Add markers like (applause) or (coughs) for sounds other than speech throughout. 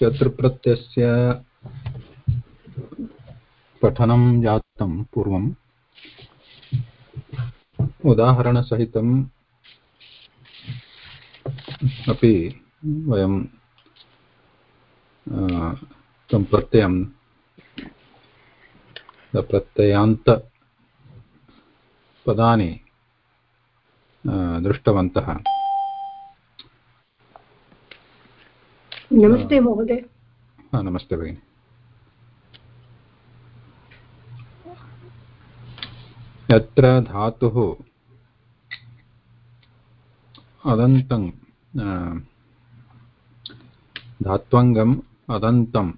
शत्रुप्रत्ययस्य पठनं जातं पूर्वम्। उदाहरणसहितम् अपि वयं तं प्रत्ययं प्रत्ययान्तपदानि दृष्टवन्तः। नमस्ते महोदय। नमस्ते भगिनि यत्र धातुः अदन्तं धात्वङ्गम् अदन्तं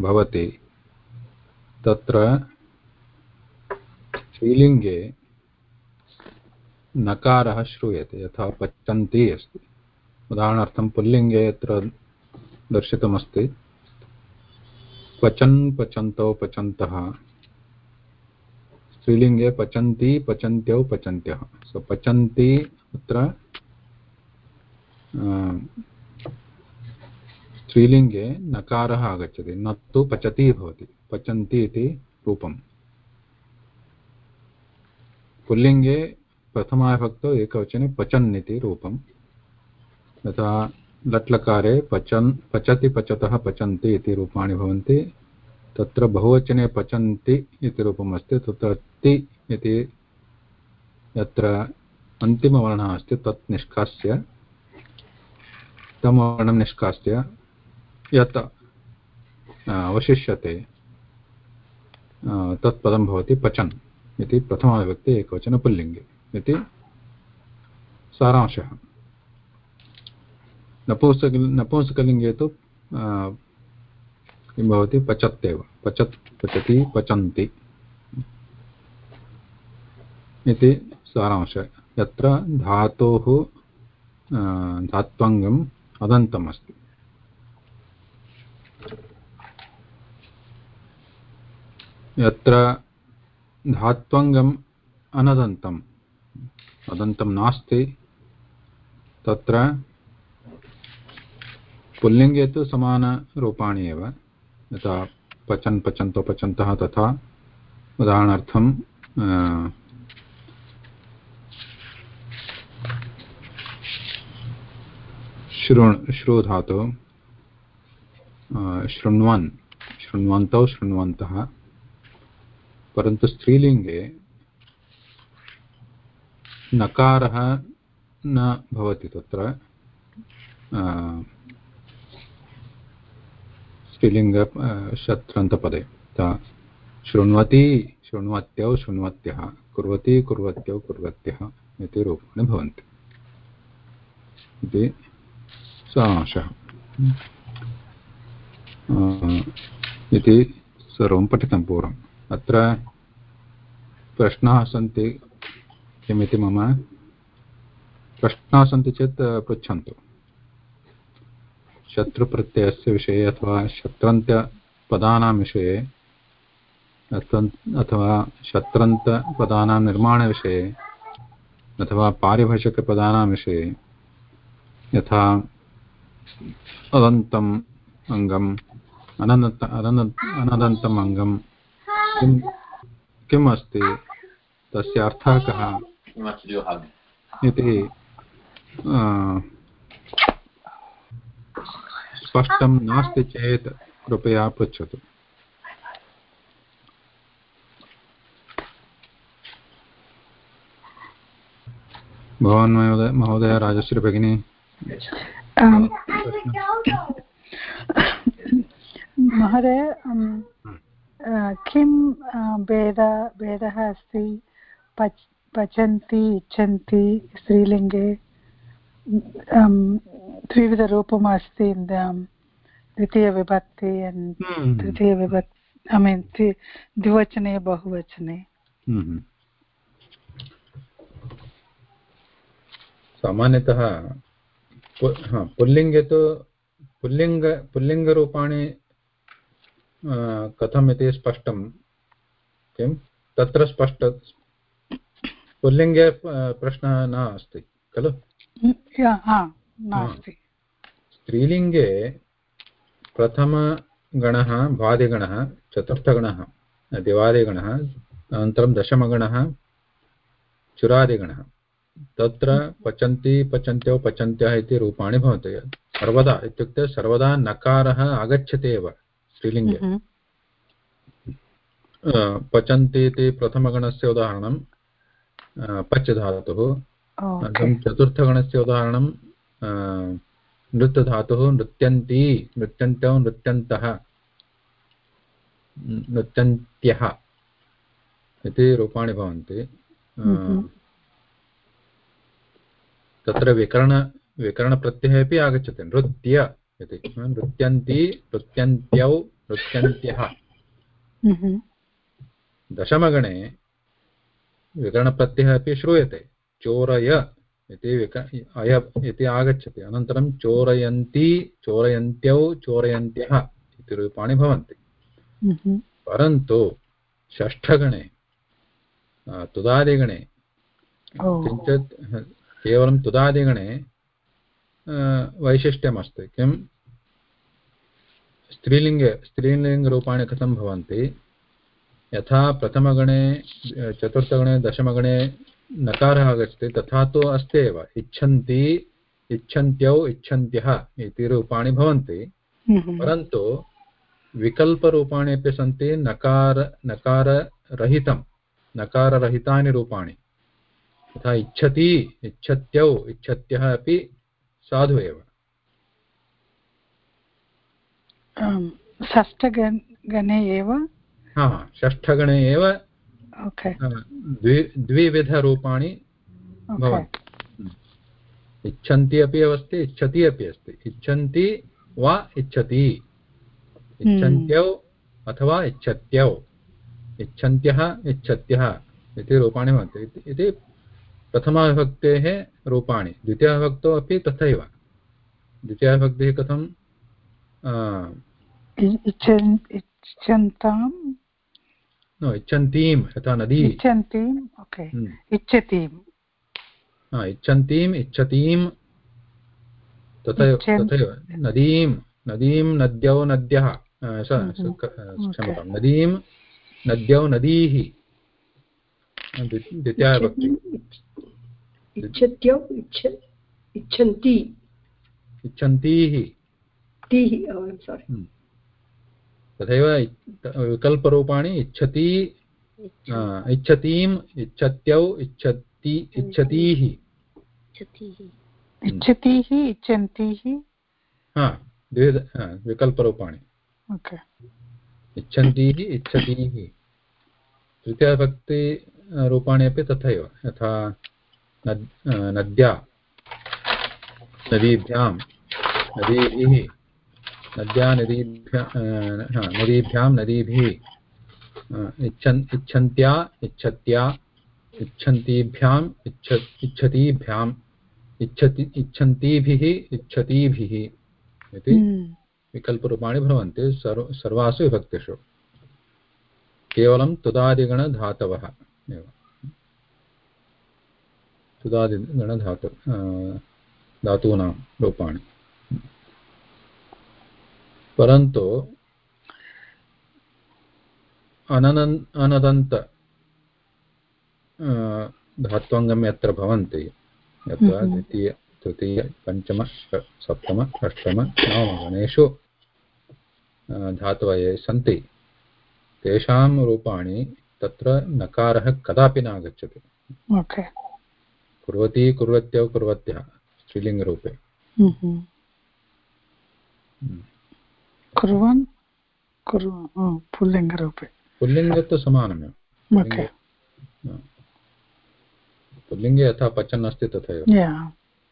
भवति। तत्र श्रीलिङ्गे नकारः श्रूयते यथा पच्यन्ति अस्ति। उदाहरणार्थं पुल्लिङ्गे यत्र दर्शितमस्ति, पचन् पचन्तौ पचन्तः, स्त्रीलिङ्गे पचन्ति पचन्त्यौ पचन्त्यः। सो पचन्ति अत्र स्त्रीलिङ्गे नकारः आगच्छति न तु पचति भवति, पचन्ति इति रूपम्। पुल्लिङ्गे प्रथमाविभक्तौ एकवचने पचन् इति रूपम्। यथा लट्लकारे पचन् पचति पचतः पचन्ति इति रूपाणि भवन्ति। तत्र बहुवचने पचन्ति इति रूपम् तत्र ति इति यत्र अन्तिमवर्णः अस्ति, तत् निष्कास्य। तं वर्णं निष्कास्य, यत् अवशिष्यते तत् पदं भवति पचन् इति प्रथमाविभक्ति इति सारांशः। नपुंसक नपुंसकलिङ्गे तु किं भवति? पचत्येव पचत् पचति, पचन्ति। इति सारांशः। यत्र धातोः धात्वङ्गम् अदन्तम् अस्ति यत्र धात्वङ्गम् अनदन्तम् अदन्तं नास्ति, तत्र पुल्लिङ्गे तु समानरूपाणि एव। यथा पचन् पचन्तो पचन्तः तथा। उदाहरणार्थं शृण् श्रु धातु शृण्वन्, शृण्वन्तौ शृण्वन्तः। परन्तु स्त्रीलिङ्गे नकारः न भवति तत्र। स्त्रीलिङ्ग शत्रन्तपदे शृण्वति शृण्वत्यौ शृण्वत्यः कुर्वति कुर्वत्यौ कुर्वत्यः इति रूपाणि भवन्ति इति सारांशः इति सर्वं पठितं पूर्वम् अत्र प्रश्नाः सन्ति किमिति मम प्रश्नाः सन्ति चेत् पृच्छन्तु शत्रुप्रत्ययस्य विषये अथवा शत्रन्त्यपदानां विषये अथवा शत्रन्तपदानां निर्माणविषये अथवा पारिभाषिकपदानां विषये यथा अदन्तम् अङ्गम् अनन्त अनदन्तम् अङ्गं किं किम् अस्ति तस्य अर्थः कः? इति स्पष्टं नास्ति चेत् कृपया पृच्छतु। भवान् महोदय महोदय राजश्री भगिनी। महोदय किं भेद भेदः अस्ति? पच् पचन्ति इच्छन्ति स्त्रीलिङ्गे? त्रिविधरूपम् अस्ति द्वितीयविभक्ति तृतीयविभक्ति ऐ मीन् द्विवचने बहुवचने। सामान्यतः पुल्लिङ्गे तु पुल्लिङ्ग पुल्लिङ्गरूपाणि कथम् इति स्पष्टं। किं? तत्र स्पष्ट पुल्लिङ्गे प्रश्नः न अस्ति खलु? नास्ति स्त्रीलिङ्गे प्रथमगणः भ्वादिगणः चतुर्थगणः दिवादिगणः अनन्तरं दशमगणः चुरादिगणः। तत्र पचन्ति पचन्त्यौ पचन्त्यः इति रूपाणि भवन्ति। सर्वदा इत्युक्ते सर्वदा नकारः आगच्छति एव स्त्रीलिङ्गे। हम्म। पचन्ति इति प्रथमगणस्य उदाहरणं पच् धातुः अनन्तरं चतुर्थगणस्य उदाहरणं नृत्यधातुः नृत्यन्ती नृत्यन्तौ नृत्यन्तः। नृत्यन्त्यः इति रूपाणि भवन्ति। हम्म। तत्र विकरण विकरणप्रत्ययः अपि आगच्छति। नृत्य इति। नृत्यन्ती नृत्यन्त्यौ नृत्यन्त्यः। हम्म। दशमगणे विकरणप्रत्ययः अपि श्रूयते। चोरय। इति विक अय इति आगच्छति। अनन्तरं चोरयन्ती चोरयन्त्यौ चोरयन्त्यः इति रूपाणि भवन्ति। परन्तु षष्ठगणे तुदादिगणे किञ्चित् केवलं तुदादिगणे वैशिष्ट्यमस्ति। किं? स्त्रीलिङ्गे स्त्रीलिङ्गरूपाणि कथं भवन्ति? यथा प्रथमगणे चतुर्थगणे दशमगणे नकारः आगच्छति। तथा तु अस्ति एव। इच्छन्ति इच्छन्त्यौ इच्छन्त्यः इति रूपाणि भवन्ति। हम्म। परन्तु विकल्परूपाणि अपि सन्ति नकार नकाररहितं नकाररहितानि रूपाणि। यथा इच्छति इच्छत्यौ इच्छत्यः अपि साधु एव। षष्ठगणे एव? हा षष्ठगणे एव द्वि द्विविधरूपाणि भवन्ति। इच्छन्ति अपि अस्ति इच्छति अपि अस्ति। इच्छन्ति वा इच्छति। इच्छन्त्यौ अथवा इच्छत्यौ। इच्छन्त्यः इच्छत्यः इति रूपाणि भवन्ति। इति प्रथमाविभक्तेः रूपाणि। द्वितीयाविभक्तौ अपि तथैव। द्वितीयाविभक्तिः कथं इच्छन्तीं यथा नदी इच्छन्तीम् हम्म। इच्छतीम् इच्छन्तीम् इच्छतीं तथैव तथैव नदीं नदीं नद्यौ नद्यः। क्षम्यतां नदीं नद्यौ नदीः द्वितीयाविभक्ति इच्छत्यौ इच्छ इच्छन्ति इच्छन्तीः हम्म। तथैव विकल्परूपाणि इच्छति इच्छतीम् इच्छत्यौ इच्छति इच्छतीः इच्छतीः इच्छन्तीः हा द्विविध विकल्परूपाणि इच्छन्तीः इच्छतीः तृतीयभक्ति रूपाणि अपि तथैव यथा नद्या नदीभ्यां नदीभिः। नद्या नदीभ्या नदीभ्यां नदीभिः इच्छन् इच्छन्त्या इच्छत्या इच्छन्तीभ्याम् इच्छ इच्छतीभ्याम् इच्छति इच्छन्तीभिः इच्छतीभिः इति हम्म। विकल्परूपाणि भवन्ति सर्व सर्वासु विभक्तिषु। केवलं तुदादिगणधातवः एव। तुदादिगणधातु धातूनां रूपाणि। परन्तु अननन् अनदन्त धात्वङ्गम् यत्र भवन्ति यत्र। द्वितीय तृतीय पञ्चम सप्तम अष्टम नवमगणेषु धातवये सन्ति। तेषां रूपाणि तत्र नकारः कदापि न आगच्छति कुर्वती कुर्वत्यौ कुर्वत्यः स्त्रीलिङ्गरूपे। हम्म। कुर्वन् पुल्लिङ्गरूपे। पुल्लिङ्गे तु समानमेव पुल्लिङ्गे यथा पचन् अस्ति तथैव।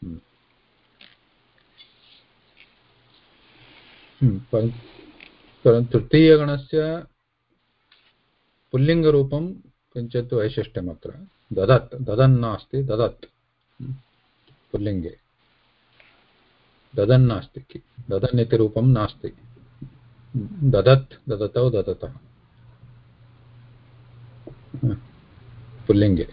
हम्म। हम्म, तृतीयगणस्य पुल्लिङ्गरूपं किञ्चित् वैशिष्ट्यम् अत्र। ददत् ददन् नास्ति ददत्। पुल्लिङ्गे। ददन् नास्ति ददन् इति रूपं नास्ति। ददत् ददतौ ददतः। पुल्लिङ्गे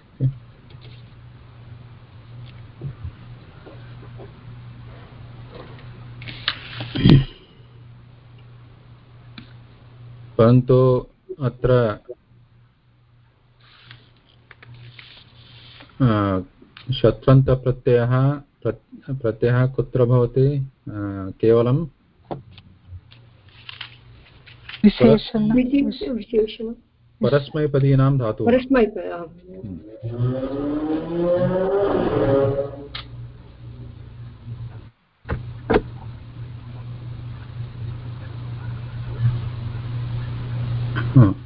परन्तु अत्र शत्रन्तप्रत्ययः प्रत्- प्रत्ययः कुत्र भवति? केवलं परस्मैपदीनां धातुः। परस्मै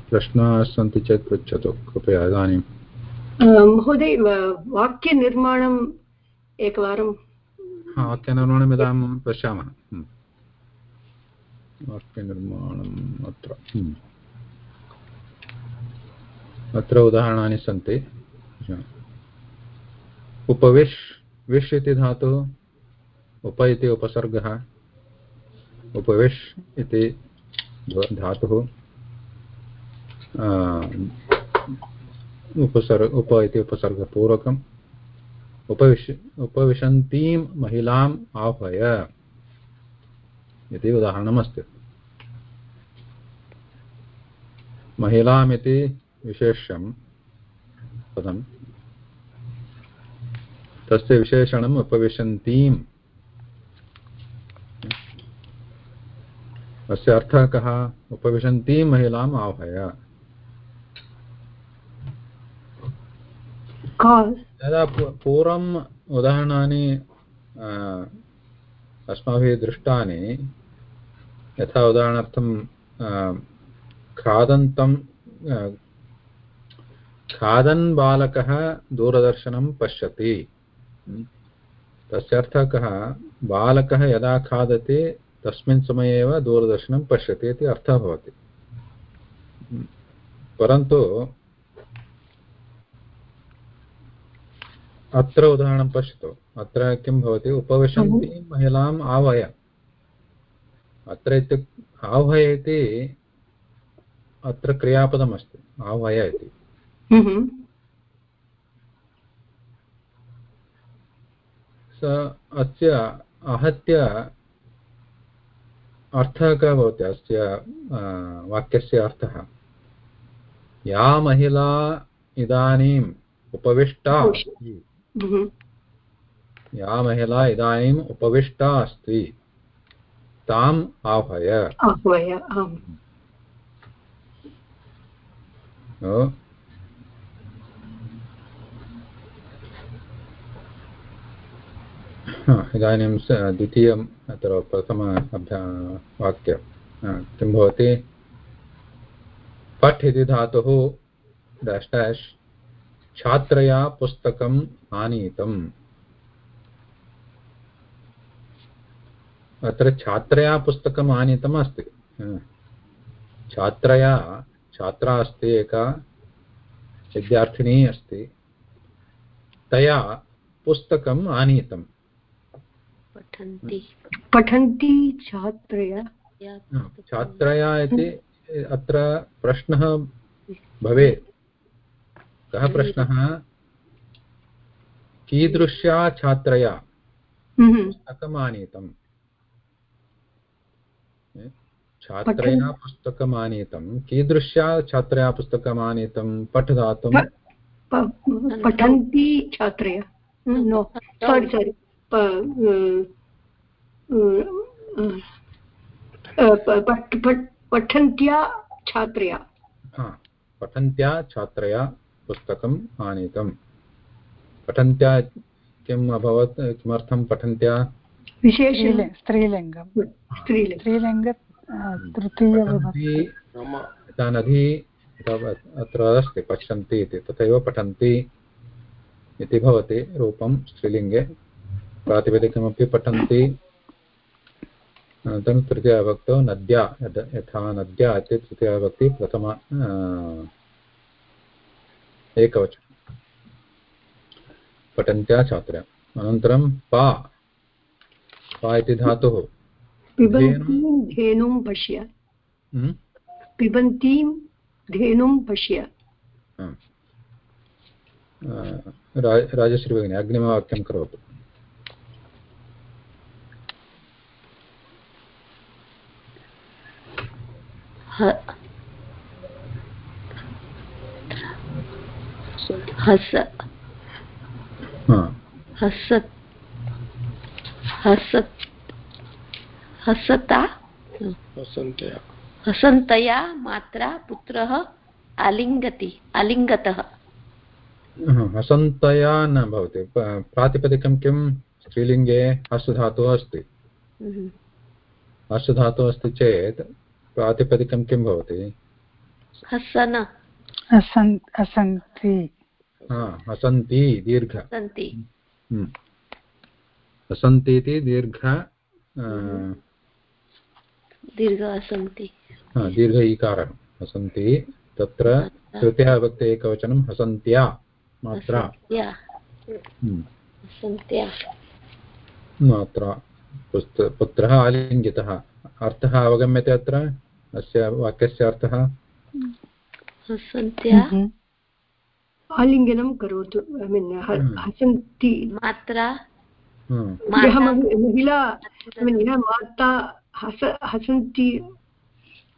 प्रश्नाः सन्ति चेत् पृच्छतु कृपया इदानीं। महोदय वाक्यनिर्माणम् एकवारं। हा, वाक्यनिर्माणम् इदानीं पश्यामः। वाक्यनिर्माणम् अत्र। अत्र उदाहरणानि सन्ति उपविश् विश् इति धातुः, उप इति उपसर्गः, उपविश् इति धातुः उपसर्ग, उप इति उपसर्गपूर्वकम् उपविश, उपविशन्तीं महिलाम् आह्वय इति उदाहरणमस्ति। महिलामिति विशेष्यं पदं तस्य विशेषणम् उपविशन्तीम्। अस्य अर्थः कः? उपविशन्तीं महिलाम् आह्वय। यदा पूर्वम् उदाहरणानि अस्माभिः दृष्टानि यथा उदाहरणार्थं खादन्तं खादन् बालकः दूरदर्शनं पश्यति। तस्य अर्थः कः? बालकः यदा खादति तस्मिन् समये एव दूरदर्शनं पश्यति इति अर्थः भवति। परन्तु अत्र उदाहरणं पश्यतु। अत्र किं भवति? उपविशन्तीं महिलाम् आह्वय अत्र इत्युक् आह्वय इति अत्र क्रियापदमस्ति आह्वय इति। स अस्य आहत्य अर्थः कः भवति? अस्य वाक्यस्य अर्थः। या महिला इदानीम् उपविष्टा अस्ति। या महिला इदानीम् उपविष्टा अस्ति। ताम् आह्वय। आह्वय आम्। (coughs) इदानीं द्वितीयम् अत्र प्रथम अभ्या वाक्य किं भवति? पठ् इति धातुः डेश् डेश् छात्रया पुस्तकम् आनीतम्। अत्र छात्रया पुस्तकम् आनीतम् अस्ति छात्रया छात्रा अस्ति एका विद्यार्थिनी अस्ति। तया पुस्तकम् आनीतम्। पठन्ति। पठन्ती छात्रया? या छात्रया इति अत्र प्रश्नः भवेत्। कः प्रश्नः? कीदृश्या छात्रया हम्म। पुस्तकम् आनीतम् छात्रया पुस्तकम् आनीतं कीदृश्या छात्रया पुस्तकम् आनीतं पठ दातुं प- प- पठन्ती छात्रया। नो सारी सारी पठन्त्या छात्रया। पठन्त्या छात्रया पुस्तकम् आनीतं पठन्त्या किम् अभवत् किमर्थं पठन्त्या? विशेष? स्त्रीलिङ्गं स्त्रीलिङ्ग तृतीयविभक्ति नदी यथा अत्र अस्ति पश्यन्ति इति तथैव पठन्ति इति भवति रूपं स्त्रीलिङ्गे। प्रातिपदिकमपि पठन्ति। अनन्तरं तृतीयाविभक्तौ नद्या यथा नद्या इति तृतीयाविभक्ति प्रथम एकवचनं। पठन्त्या छात्र्या अनन्तरं पा। पा इति धातुः। हम्म? पिबन्तीं धेनुं। पश्य। पिबन्तीं धेनुं पश्य। राजश्री भगिनी अग्निमवाक्यं करोतु। हस। हस। हसत् हसत्? हसता हसन्तया मात्रा पुत्रः आलिङ्गति आलिङ्गतः। हा, हसन्तया न भवति। प- प्रातिपदिकं किं? स्त्रीलिङ्गे हस् धातुः अस्ति। हम्म। हस् धातुः अस्ति चेत् प्रातिपदिकं किं भवति? हसन। असन् असन्ति हा, हसन्ति दीर्घ। सन्ति हम्म। हसन्ति इति दीर्घ आ, दीर्घ सन्ति हा, दीर्घ इकारः हसन्ति तत्र तृतीया विभक्ति एकवचनं हसन्त्या मात्रा। या हम्म, मात्रा। पुत्रः आलिङ्गितः। अर्थः अवगम्यते अत्र? अस्य वाक्यस्य अर्थः? हम्म। आलिङ्गनं करोतु। I mean Hmm. हसन्ति। मात्रा। हम्म, महिला माता हस हसन्ति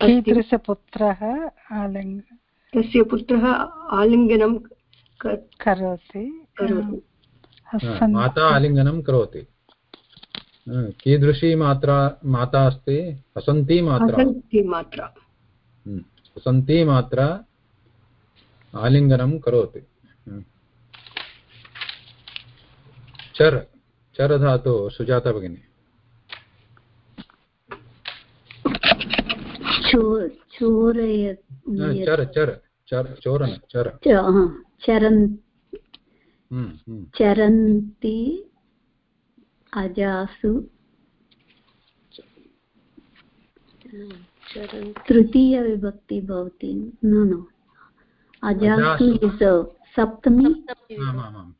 कीदृशपुत्रः आलिङ्ग तस्य पुत्रः आलिङ्गनं करोति। माता आलिङ्गनं करोति। कीदृशी मात्रा माता अस्ति? हसन्ती मात्रा। हसन्ति मात्रा। हम्म, हसन्ती मात्रा आलिङ्गनं करोति। हम्म। चर् चर् धातु सुजाता भगिनी। चोरय चर् चर् चर् चोरन चर्। चरन् हम्म, हम्म। चरन्ति अजासु तृतीयविभक्ति भवति। न न। अजासु। इस् सप्तमी।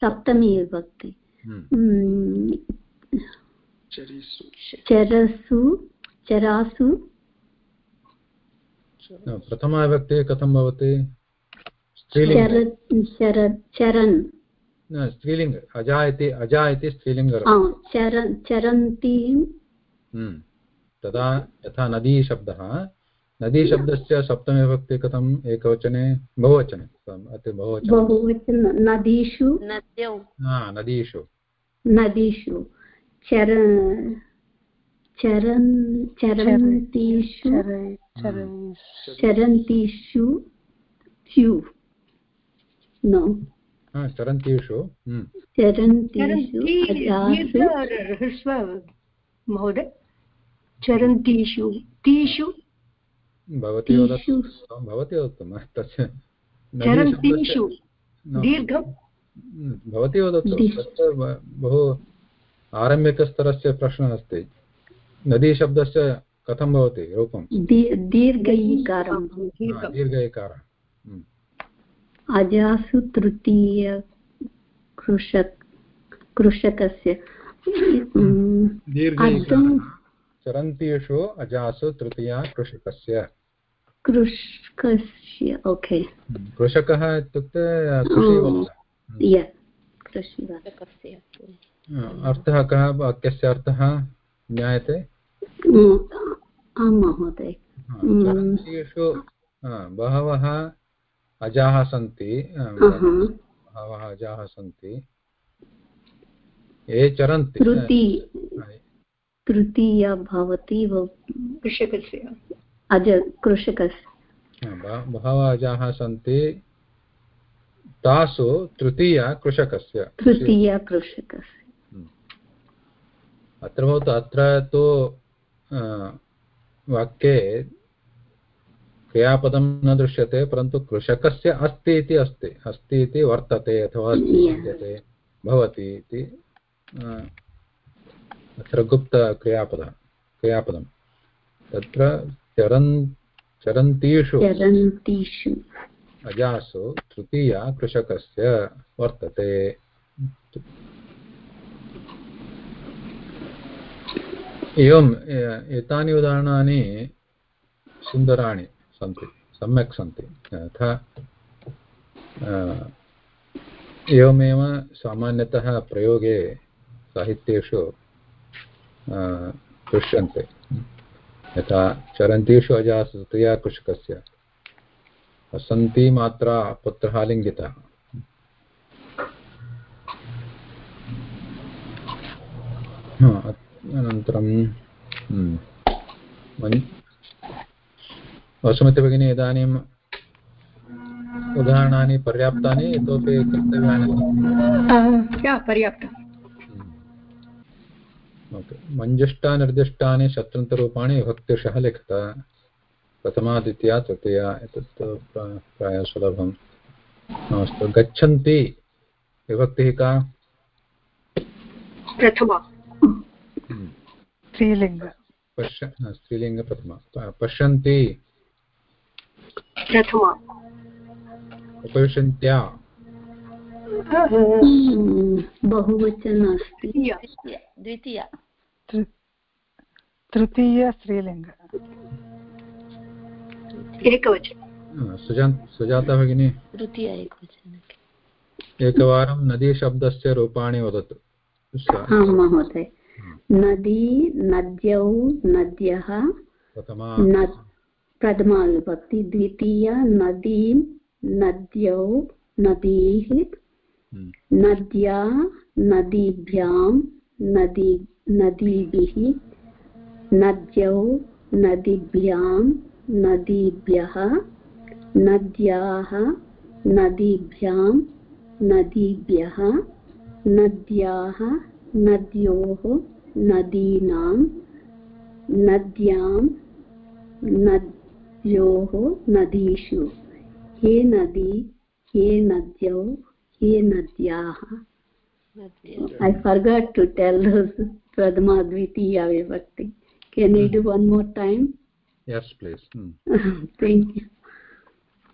सप्तमी विभक्ति। चरसु। Mm, चरिसु चरसु न, कथं भवति? चर स्त्रीलिङ्ग चर चरन्। न स्त्रीलिङ्ग। अजा इति अजा इति स्त्रीलिङ्ग। चरन्तीं। हम्म। तदा यथा नदीशब्दः नदीशब्दस्य सप्तमीविभक्ति कथम्? एकवचने? बहुवचने। बहुवचन। नदीषु। नद्यौ। नदीषु। नदीषु। चर चरन् चरन्तीषु चरै चरन्तीषु स्यु नो। चरन्तीषु। चरन्तीषु ह्रस्व महोदय। चरन्तीषु तीषु। भवती वदतु। भवती वदतु तस्य। चरन्तीषु दीर्घं भवती वदतु। तत्र बहु आरम्भिकस्तरस्य प्रश्नः अस्ति। नदीशब्दस्य कथं भवति रूपं? दि- दीर्घ इकारं हा, दीर्घं दीर्घ इकारः हम्म। अजासु तृतीय कृषक कृषकस्य। चरन्तीषु अजासु तृतीया कृषकस्य। कृषकस्य ओके। कृषकः इत्युक्ते कृषिवा कस्य अर्थः कः? वाक्यस्य अर्थः ज्ञायते? आं महोदय। हा, हम्म। हा, बहवः अजाः सन्ति बहवः अजाः सन्ति। ये चरन्ति तृतीया भवति कृषकस्य। अज कृषकस्य। बहवः अजाः सन्ति। तासु तृतीया कृषकस्य। तृतीया कृषकस्य। अत्र भवतु अत्र तु अ, वाक्ये क्रियापदं न दृश्यते परन्तु कृषकस्य अस्ति इति अस्ति अस्ति इति वर्तते अथवा अस्ति. विद्यते भवति इति अत्र गुप्तक्रियापदः क्रियापदं तत्र चरन् चरन्तीषु चरन्तीषु अजासु तृतीया कृषकस्य वर्तते एवम् एतानि उदाहरणानि सुन्दराणि सन्ति, सम्यक् सन्ति। यथा एवमेव सामान्यतः प्रयोगे साहित्येषु दृश्यन्ते। यथा, चरन्तीषु अजासतया कृषकस्य हसन्ती मात्रा पुत्रः लिङ्गितः अत्र अनन्तरं हम्म, मन्- वसुमती भगिनी इदानीम् उदाहरणानि पर्याप्तानि इतोपि कर्तव्यानि। पर्याप्तम्। ओके। मञ्जुष्टानिर्दिष्टानि शत्रन्तरूपाणि विभक्तिशः लिखत। प्रथमा द्वितीया तृतीया एतत् प्रा- प्रायः सुलभम्। अस्तु गच्छन्ति। विभक्तिः का? प्रथमा। स्त्रीलिङ्ग। पश्य स्त्रीलिङ्गप्रथमा पश्यन्ति। प्रथमा। उपविशन्त्या। बहुवचन अस्ति द्वितीया। द्वितीया। तृतीय स्त्रीलिङ्ग। एकवचन। सुजाता भगिनी। तृतीया एकवचन। एकवारं नदीशब्दस्य रूपाणि वदतु। महोदय। नदी नद्यौ नद्यः प्रथमा न प्रथमा विभक्ति द्वितीया नदीं नद्यौ नदीः हम्म, नद्या नदीभ्यां नदी नदीभिः नद्यौ नदीभ्यां नदीभ्यः नद्याः नदीभ्यां नदीभ्यः नद्याः नद्योः नदीनां नद्यां नद्योः नदीषु हे नदी हे नद्यौ हे नद्याः I forgot to tell those Pradma Dvitiya Vibhakti. Can you do one more time? yes please Hmm. Thank you.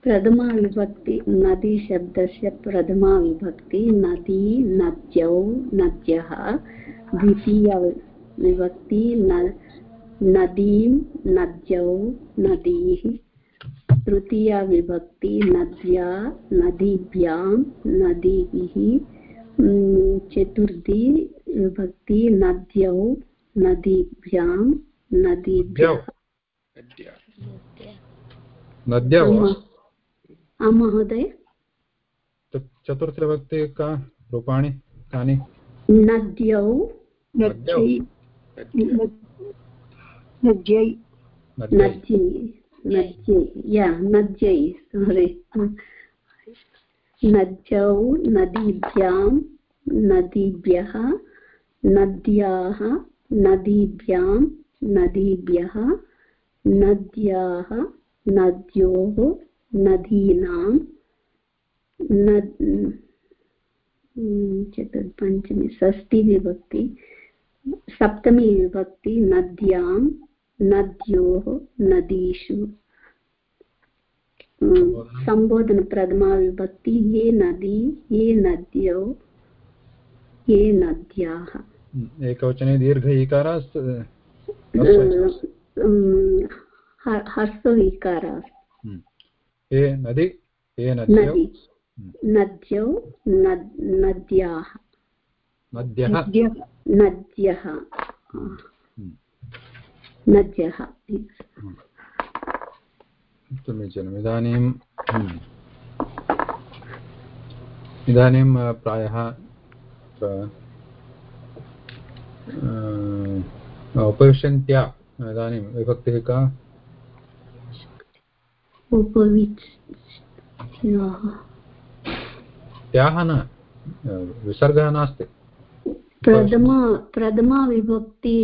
प्रथमा विभक्ति नदी शब्दस्य प्रथमा विभक्ति नदी नद्यौ नद्यः द्वितीया विभक्ति न नदीं नद्यौ नदीः तृतीया विभक्ति नद्या नदीभ्यां नदीभिः चतुर्थी विभक्ति नद्यौ नदीभ्यां नदीभ्यः। अद्य नद्यौ? आं महोदय। चतु- चतुर्थविभक्ति का रूपाणि कानि? नद्यौ। नद्यै। नद्यै। सोरि नद्यौ नदीभ्यां नदीभ्यः नद्याः नदीभ्यां नदीभ्यः नद्याः नद्योः नदीनां नद् चतुर्पञ्चमी षष्ठी विभक्ति सप्तमी विभक्ति नद्यां नद्योः नदीषु। सम्बोधन प्रथमा विभक्ति ये नदी ये नद्यौ ये नद्याः। एकवचने दीर्घ इकारः ह्रस्व- अं, ह- नदी ये नद्यौ नदी नद्यौ नद् नद्याः नद्यः नद्यः नद्यः समीचीनम् इदानीं। इदानीं प्रायः उपविशन्त्या इदानीं विभक्तिः का उपविच् त्याः न विसर्गः नास्ति प्रथमा प्रथमा विभक्ति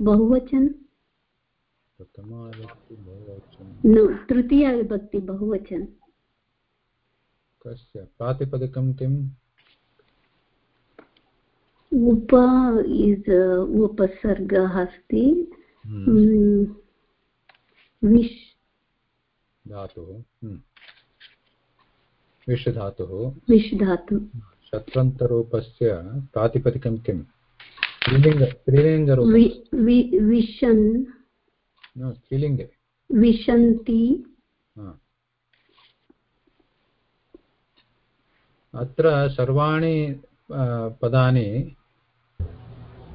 बहुवचन प्रथमा विभक्ति बहुवचनं न तृतीया विभक्ति बहुवचन कस्य प्रातिपदिकं किम् उप इस् उपसर्गः अस्ति विश् धातुः। विश् धातुः विश् धातु शत्रन्तरूपस्य प्रातिपदिकं किं स्त्रीलिङ्ग स्त्रीलिङ्गरूपं वि- वि- विशन् स्त्रीलिङ्गे विशन्ति अत्र सर्वाणि पदानि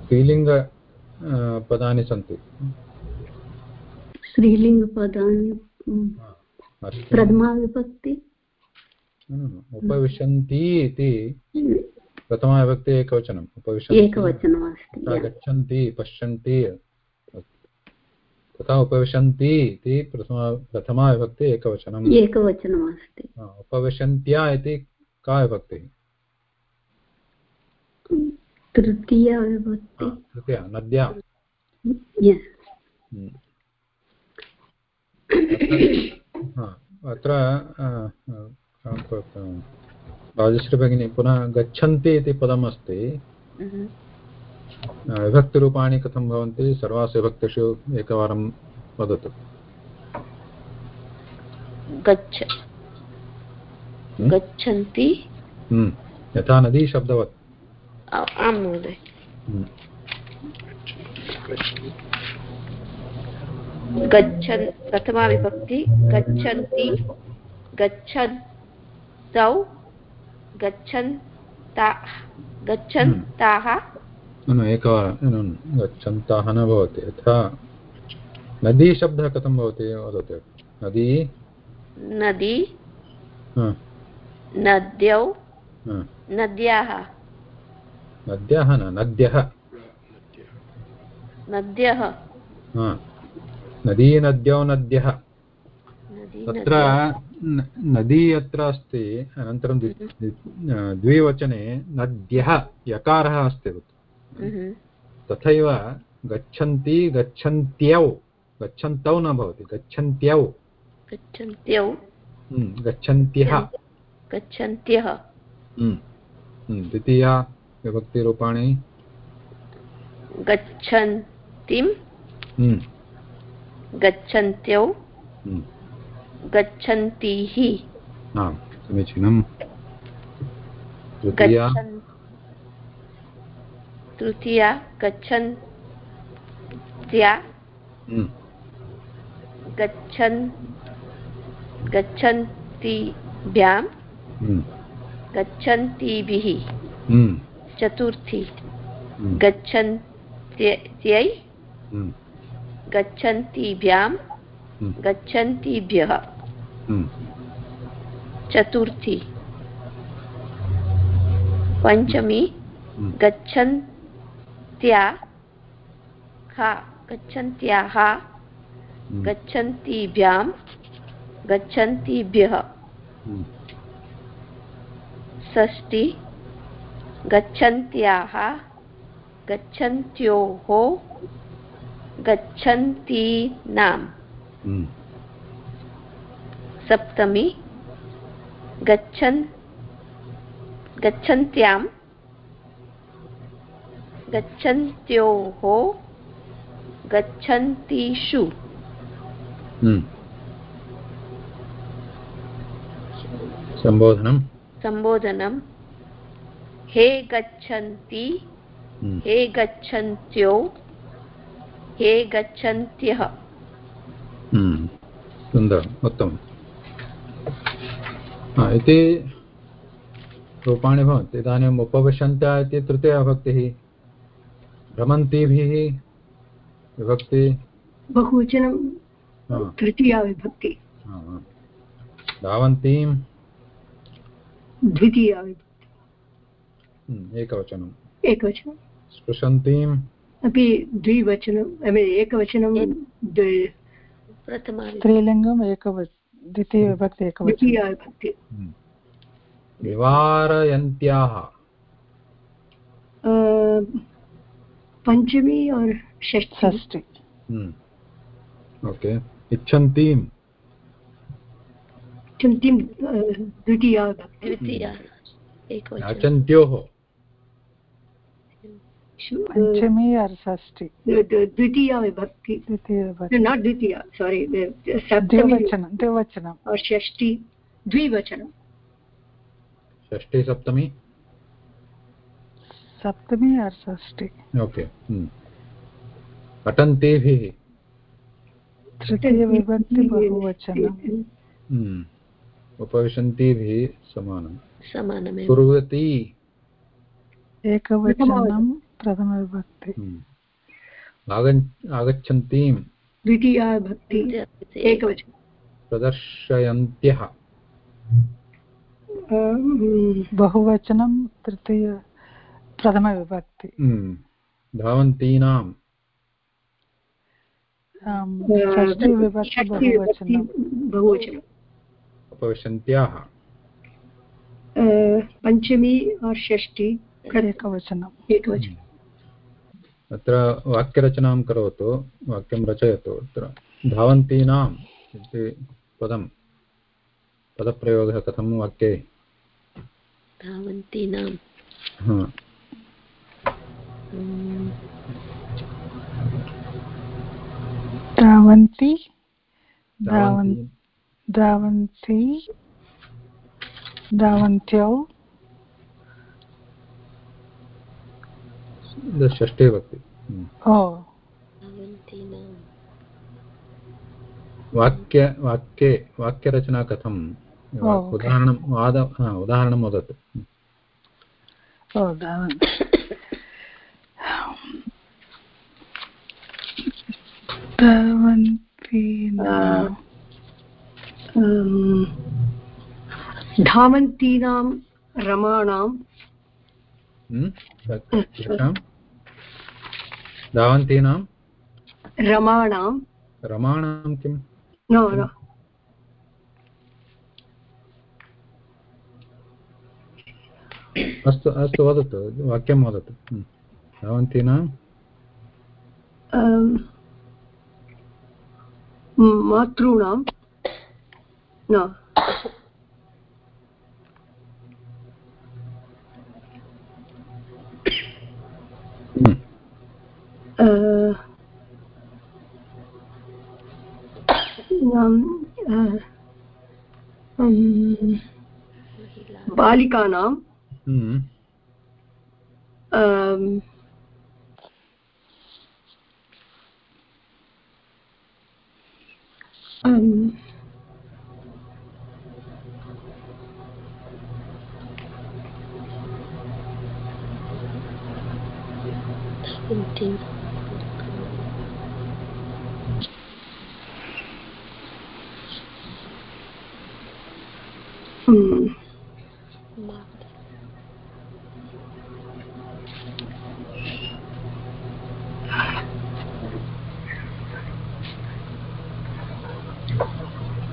स्त्रीलिङ्ग पदानि सन्ति। स्त्रीलिङ्गपदानि उपविशन्ति इति प्रथमाविभक्ति एकवचनम् उपविशन्ति। गच्छन्ति पश्यन्ति तथा उपविशन्ति इति प्रथमा प्रथमा विभक्ति एकवचनम्। एकवचनमस्ति। उपविशन्त्या इति का विभक्तिः? तृतीया विभक्ति तृतीया नद्या। Yes. हम्म। अत्र- हा, राजश्री भगिनी पुनः गच्छन्ति इति पदम् अस्ति Mhm. अ, विभक्तिरूपाणि कथं भवन्ति? सर्वासु विभक्तिषु एकवारं वदतु। गच्छ। Hmm? गच्छन्ति। हम्म, यथा नदी शब्दवत्। आ- आं महोदय गच्छन् प्रथमा विभक्ति गच्छन्ति गच्छन्तौ गच्छन्ता। गच्छन्ताः एकवारं गच्छन्तः न भवति यथा। नदी शब्दः कथं भवति वदतु। नदी? नदी। नद्यौ। नद्याः। नद्यः न नद्यः। नद्यः। नदी नद्यौ नद्यः। नदी तत्र। नदी यत्र अस्ति अनन्तरं द्वि- द्वि- द्विवचने नद्यः यकारः अस्ति. तथैव गच्छन्ति गच्छन्त्यौ। गच्छन्तौ न भवति गच्छन्त्यौ। गच्छन्त्यौ। हम्म, गच्छन्त्यः। गच्छन्त्यः। हम्म, हम्म, द्वितीया विभक्तिरूपाणि गच्छन्तिं हम्म, गच्छन्त्यौ। हम्म, गच्छन्तीः आम् समीचीनं तृतीया। गच्छन् तृतीया गच्छन् त्या हम्म, गच्छन् गच्छन्तिभ्यां गच्छन्तीभिः। चतुर्थी। गच्छन्त्यै? हम्म, गच्छन्तीभ्यां? गच्छन्तीभ्यः। चतुर्थी। पञ्चमी। गच्छन्त्या। खा गच्छन्त्याः। गच्छन्तीभ्यां। गच्छन्तीभ्यः। षष्टि गच्छन्त्याः गच्छन्त्योः गच्छन्तीनां हम्म, सप्तमी गच्छन् गच्छन्त्यां गच्छन्त्योः गच्छन्तीषु। हम्म। सम्बोधनं सम्बोधनं हे गच्छन्ति हम्म, हे गच्छन्त्यो हे गच्छन्त्यः। हम्म, सुन्दरम् उत्तमम्। इति रूपाणि भवन्ति। इदानीम् उपविशन्त्या इति तृतीया विभक्तिः भ्रमन्तीभिः विभक्ति। बहुवचनं तृतीया विभक्ति। हा, हा। धावन्तीं द्वितीया विभक्ति। एकवचनम्। एकवचनं स्पृशन्तीं अपि द्विवचनं I mean, एकवचनं स्त्रीलिङ्गम् एकवच द्वितीयविभक्ति एकवचनं द्वितीया हम्म। निवारयन्त्याः। पञ्चमी और षष्ठी। हम्म, ओके। इच्छन्तीं चिन्तिं द्वितीया विभक्ति। द्वितीया। एकवचनं याचन्त्योः। पञ्चमी षष्टि द्वितीया विभक्ति द्वितीया सारी द्विवचनं द्विवचनं और षष्ठी द्विवचनं षष्ठी सप्तमी सप्तमी और षष्टि ओके। पठन्तीभिः तृतीयविभक्ति बहुवचनं। उपविशन्तीभिः समानं समानमेव कुर्वती एकवचनं प्रथमविभक्ति। हम्म। आगच्छन्तीं द्वितीया विभक्ति एकवचनं। प्रदर्शयन्त्यः। अं, बहुवचनं तृतीय प्रथमविभक्ति। हम्म, बहुवचनं। उपविशन्त्याः पञ्चमी और षष्टि एकवचनम् एकवचनं। अत्र वाक्यरचनां करोतु वाक्यं रचयतु अत्र। धावन्तीनाम् इति पदं पदप्रयोगः कथं वाक्ये? धावन्तीनां। हा, mm, धावन्ति। धावन् धावन्ती धावन्ति धावन्त्यौ षष्ठे भक्ति हम्म। वाक्य वाक्ये वाक्यरचना कथं ओ, ओके। उदाहरणं वाद उदाहरणं वदतु धावन्तीनां रमाणां हम्म? धावन्तीनां? रमाणां। रमाणां किं न न। अस्तु अस्तु वदतु वाक्यं वदतु। धावन्तीनां? मातॄणां। न। बालिकानां हम्म। अं, अं, धावन्तीनां हम्म, माता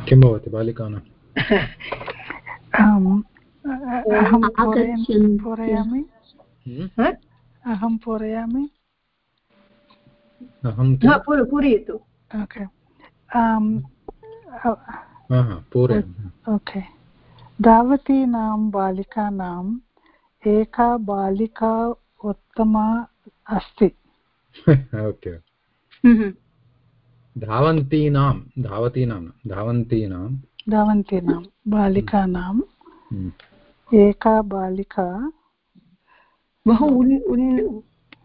किं भवति बालिकानां अहं पूरयामि? अहं पूरयामि पूरयतु ओके ओके धावतीनां बालिकानाम् एका बालिका उत्तमा अस्ति। ओके। हम्म, धावन्तीनां धावतीनां धावन्तीनां। धावन्तीनां बालिकानाम् हम्म। एका बालिका बहु उन्- उन्- उन्-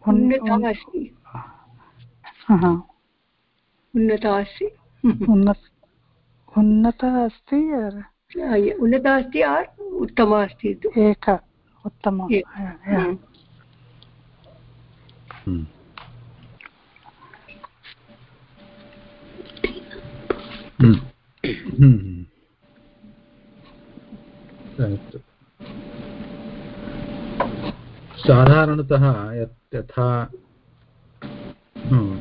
उन्नता उन्- अस्ति। उन्नता अस्ति। उन्नता अस्ति उन्नता अस्ति और उत्तमा अस्ति। एका उत्तमा। हम्म, हम्म। हम्म। साधारणतः यथा हम्म,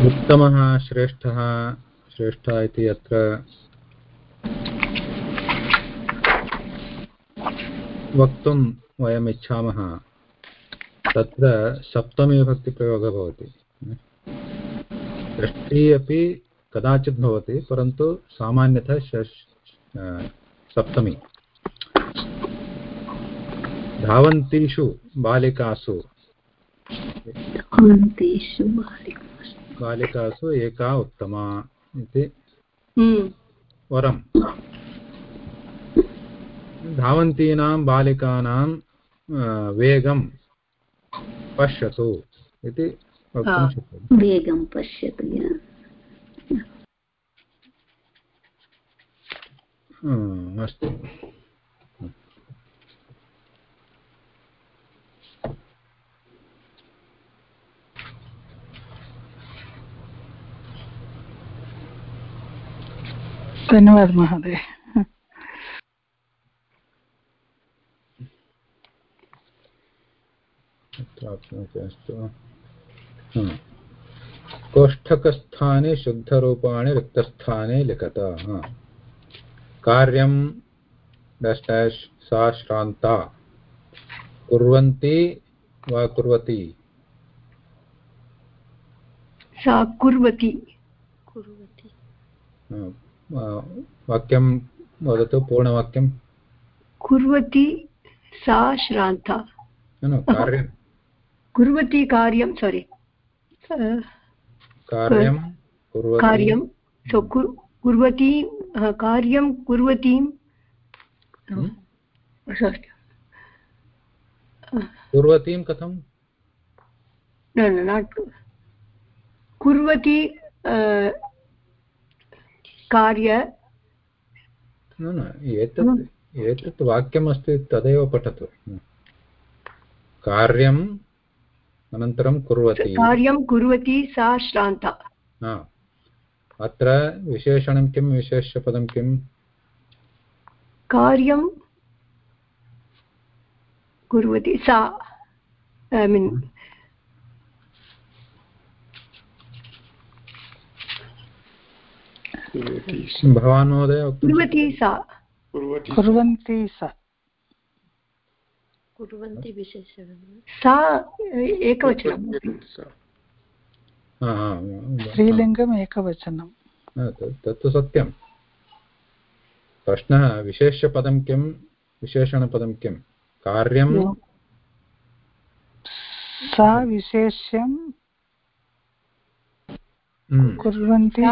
उत्तमः, श्रेष्ठः श्रेष्ठः इति यत्र वक्तुं वयम् इच्छामः। तत्र सप्तमीविभक्तिप्रयोगः भवति। षष्ठी अपि कदाचित् सामान्यतः सप्तमी। धावन्तीषु बालिकासु। धावन्तीषु बालिकासु। बालिकासु एका उत्तमा इति हम्म, वरं धावन्तीनां बालिकानां वेगं पश्यतु इति वक्तुं शक्यते। वेगं पश्यतु अस्तु। धन्यवादः महोदय। प्राप्नोति अस्तु हा। कोष्ठकस्थाने शुद्धरूपाणि रिक्तस्थाने लिखत हा। कार्यं डैश् डैश् सा श्रान्ता। कुर्वन्ति वा कुर्वती? सा कुर्वती। कुर्वति हा, वा- वाक्यं वदतु पूर्णवाक्यं कुर्वती सा श्रान्ता न, न, कार्यं कुर्वती कार्यं सोरि कार्यं कार्यं सो कुर्वती कार्यं कुर्वतीं? कुर्वतीं कथं no not कुर्वती कार्य। न न एतत् एतत् वाक्यमस्ति तदेव पठतु। कार्यम् अनन्तरं कुर्वती। कार्यं कुर्वती सा श्रान्ता। अत्र विशेषणं किं विशेष्यपदं किम् कार्यं कुर्वती सा ऐ मीन् कुर्वती स- भवान् महोदय कुर्वती सा। कुर्वन्ति स। कुर्वन्ति विशेषणं। सा एकवचनं स- हा, हा, हा. स्त्रीलिङ्गम् एकवचनं तत्तु सत्यं। प्रश्नः विशेष्यपदं किं? विशेषणपदं किं? कार्यं? सा विशेष्यं कुर्वन्ति.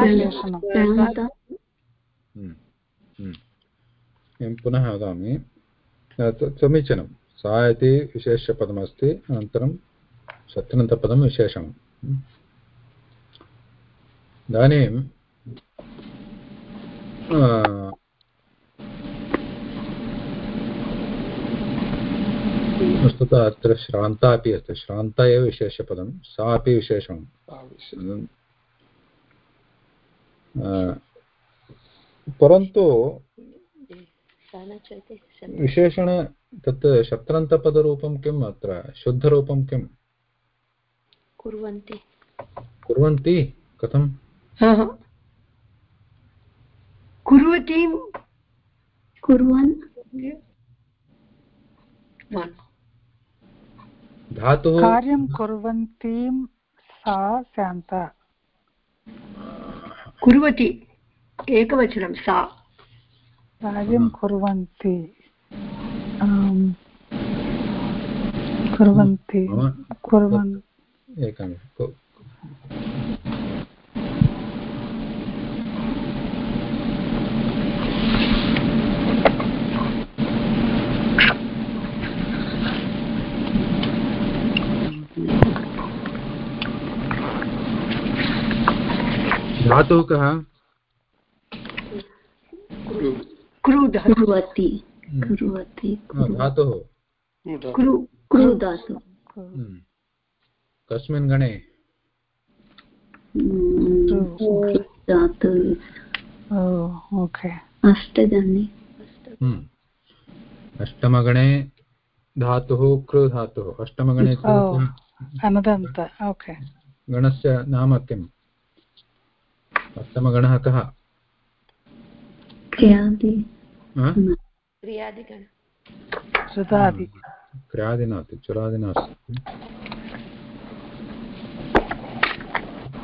एवं पुनः वदामि समीचीनं सा इति विशेष्यपदमस्ति अनन्तरं सत्यनन्तपदं विशेषणम् हम्म. इदानीं वस्तुतः अत्र श्रान्ता अपि अस्ति श्रान्ता एव विशेषपदं सा अपि। आ, परन्तु विशेषण तत् शत्रन्तपदरूपं किम् अत्र? शुद्धरूपं किं कुर्वन्ति। कुर्वन्ति? कथं. कुर्वन्। धातुः कार्यं कुर्वन्तीं सा शान्ता। कुर्वती। एकवचनं सा। कार्यं कुर्वन्ति। कुर्वन्ति। कुर्वन् एकं कु- धातुः कः धातुः मुदा क्रू कुरु धातु. कस्मिन् गणे? अष्टजने हम्म. अष्टमगणे धातुः कृ धातुः अष्टमगणे गणस्य नाम किम्? अष्टमगणः कः? क्रियादि। हा? नास्ति चुरादि नास्ति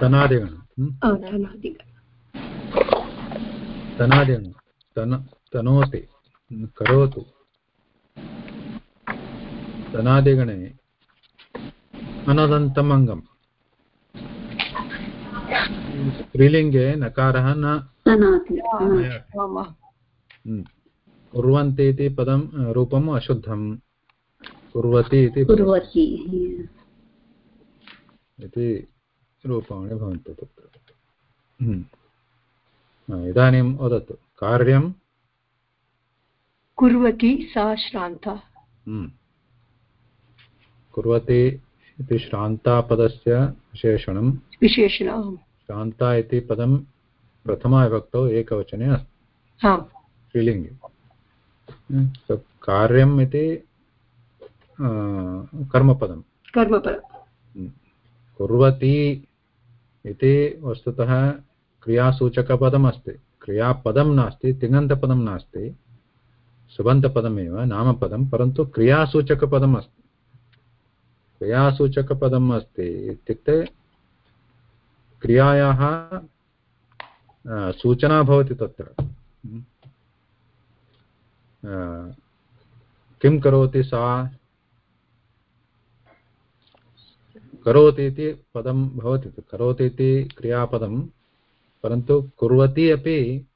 तनादिगणं? तन तनोति करोतु। तनादिगणे। अनदन्तम् अङ्गम् स्त्रीलिङ्गे नकारः न. कुर्वन्ति इति पदं रूपम् अशुद्धं कुर्वति इति इति रूपाणि भवन्ति तत्र. इदानीं वदतु कार्यं कुर्वती सा श्रान्ता. कुर्वति इति श्रान्तापदस्य विशेषणं विशेषणम् श्रान्ता इति पदं प्रथमाविभक्तौ एकवचने अस्ति। स्त्रीलिङ्गे So, कार्यम् इति अ, कर्मपदं कुर्वती इति वस्तुतः क्रियासूचकपदम् अस्ति। क्रियापदं नास्ति तिङन्तपदं नास्ति सुबन्तपदमेव नामपदं परन्तु क्रियासूचकपदम् अस्ति। क्रियासूचकपदम् अस्ति इत्युक्ते क्रियायाः सूचना भवति तत्र। किं करोति सा? करोति इति पदं भवति, करोति इति क्रियापदं, परन्तु कुर्वती अपि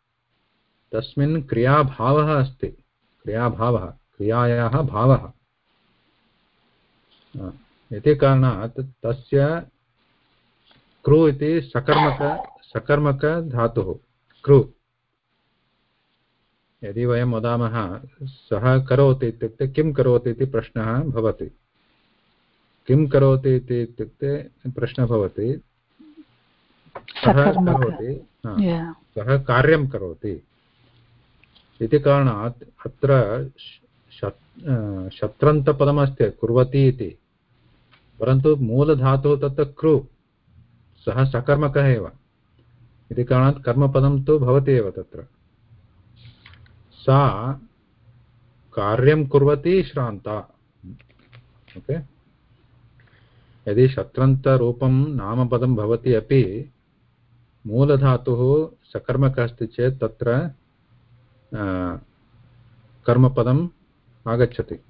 तस्मिन् क्रियाभावः अस्ति। क्रियाभावः, क्रियायाः भावः। इति कारणात् तस्य कृ इति सकर्मक सकर्मकधातुः कृ यदि वयं वदामः सः करोति इत्युक्ते किं करोति इति प्रश्नः भवति। किं करोति इति इत्युक्ते प्रश्नः भवति। सः करोति सः कार्यं करोति। इति कारणात् अत्र शत्रन्तपदमस्ति कुर्वती इति। परन्तु मूलधातुः तत्र कृ सः सकर्मकः एव। इति कारणात् कर्मपदं तु भवति एव तत्र। सा कार्यं कुर्वती श्रान्ता। ओके? यदि शत्रन्तरूपं नामपदं भवति अपि, मूलधातुः सकर्मकः अस्ति चेत् तत्र कर्मपदम् आगच्छति।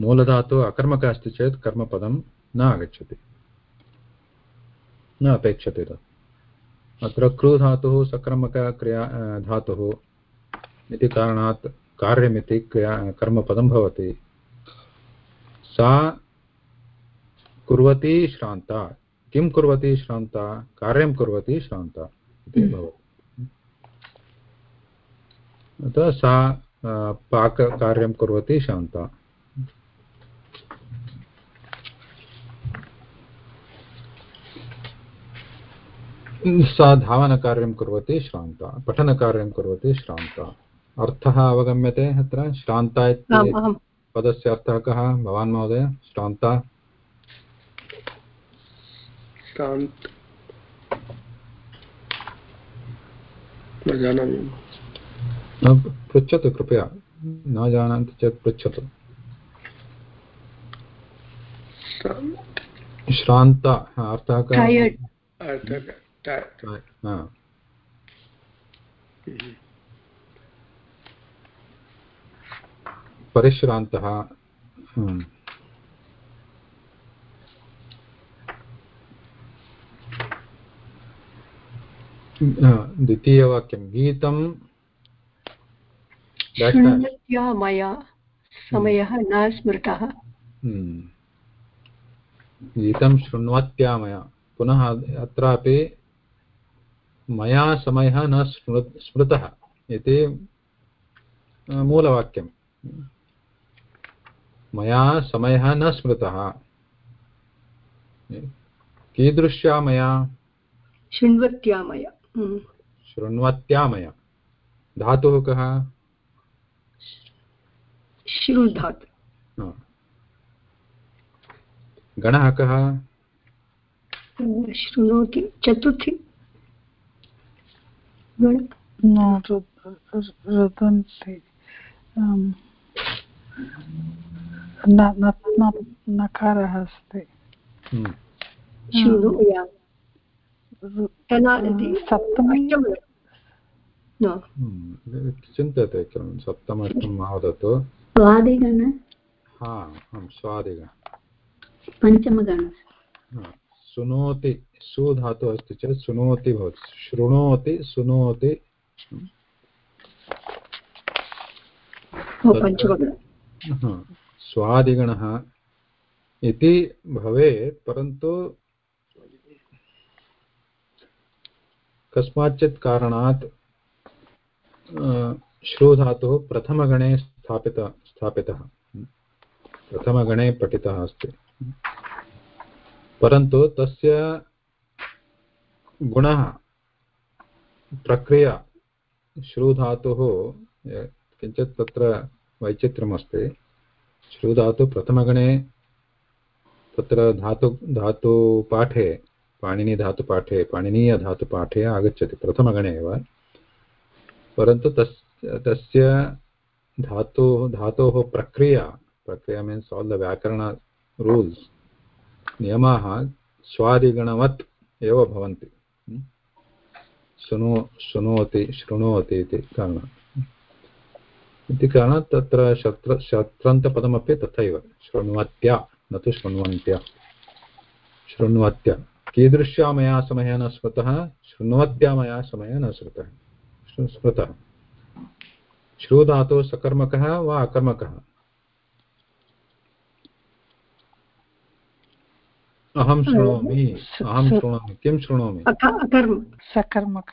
मूलधातुः अकर्मकः अस्ति चेत् कर्मपदं न आगच्छति। न अपेक्षते तत्। अत्र क्रूधातुः सकर्मकक्रिया धातुः इति कारणात् कार्यमिति क्रिया कर्मपदं भवति। सा कुर्वती श्रान्ता। किं कुर्वती श्रान्ता? कार्यं कुर्वती श्रान्ता इति भवति। अतः सा पाककार्यं कुर्वती श्रान्ता। सा धावनकार्यं कुर्वती श्रान्ता पठनकार्यं कुर्वती श्रान्ता। अर्थः अवगम्यते अत्र श्रान्ता इति पदस्य अर्थः कः? भवान् महोदय श्रान्ता? पृच्छतु कृपया। न जानान्ति चेत् पृच्छतु। श्रान्ता। अर्थः कः? हा। परिश्रान्तः हम्म। द्वितीयवाक्यं गीतं. शृण्वत्या मया समयः न स्मृतः हम्म। गीतं शृण्वत्या मया पुनः अत्रापि मया समयः न स्मृ स्मृतः इति मूलवाक्यं मया समयः न स्मृतः। कीदृश्या मया? शृण्वत्या मया। हम्म। शृण्वत्या मया। धातुः कः? श्रुधात् हा। गणः कः? शृणोति चतुर्थी। गण न रुद- रु- रुदन्ति अम्, न न न- नकारः अस्ति चिन्तयतु एकं सप्तमष्टं मा वदतु स्वादिगण हा आं स्वादिग पञ्चमगण सुनोति सु धातुः अस्ति चेत् सुनोति भवति। शृणोति हा, स्वादिगणः इति भवेत् परन्तु कस्माच्चित् कारणात् प्रथमगणे स्थापित स्थापितः। प्रथमगणे पठितः अस्ति। परन्तु तस्य गुणः, प्रक्रिया, श्रुधातुः किञ्चित् तत्र वैचित्र्यमस्ति प्रथमगणे, तत्र धातु, धातुपाठे पाणिनिधातुपाठे पाणिनीयधातुपाठे आगच्छति प्रथमगणे एव परन्तु तस्, तस्य धातोः धातोः प्रक्रिया प्रक्रिया मीन्स् आल् द व्याकरण रूल्स् नियमाः स्वादिगणवत् एव भवन्ति? शृणु शृणोति शृणोति इति कारणात् इति कारणात् तत्र शत्र, शत्रन्तपदमपि तथैव। शृण्वत्या, न तु शृण्वन्त्या। शृण्वत्या। कीदृश्या मया समयः न स्मृतः? शृण्वत्या मया समयः न स्मृतः। स्मृतः। श्रुधातुः सकर्मकः वा अकर्मकः? अहं शृणोमि अहं शृणोमि किं शृणोमि अकर्म। सकर्मक।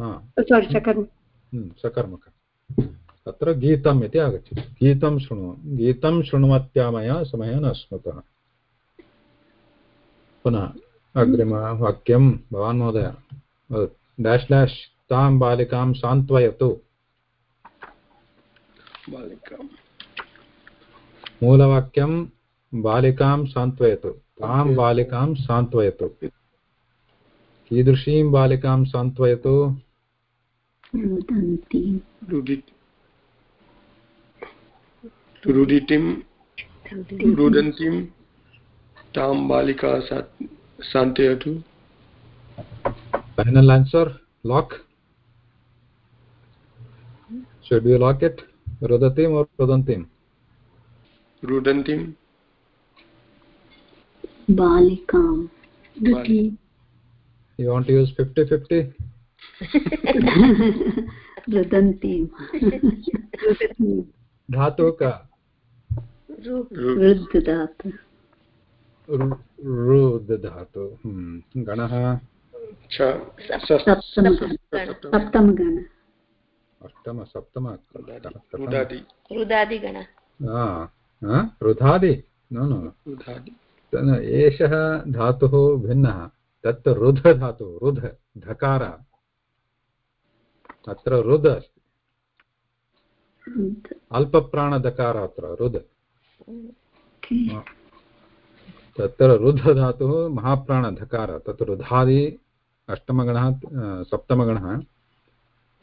हा। सोरि सकर्म। हम्म, सकर्मक। तत्र गीतम् इति आगच्छति। गीतं शृणु गीतं शृण्वत्या मया समयः न स्मृतः। पुनः अग्रिमवाक्यं भवान् महोदय। डेश् डेश् तां बालिकां सान्त्वयतु। मूलवाक्यं बालिकां सान्त्वयतु। तां बालिकां सान्त्वयतु कीदृशीं बालिकां सान्त्वयतु रुदितिं रुदन्तीं तां बालिका सान्त्वयतु final answer lock should we lock it rudatim or rudantim रुदन्तीं बालिकां दुति you want to use 50 50 रुदन्तीं धातु का रुद् धातु रुद् धातु हम्म, गणः। सप्तमगण अष्टम सप्तम रुदादि। रुदादिगण हा, हा, रुधादि। न न। रुदादि एषः धातुः भिन्नः तत् रुध धातुः रुध धकार। अत्र रुद् अस्ति। अल्पप्राणधकार अत्र रुद् तत्र रुद्ध धातुः महाप्राणधकार तत् रुधादि अष्टमगणः सप्तमगणः।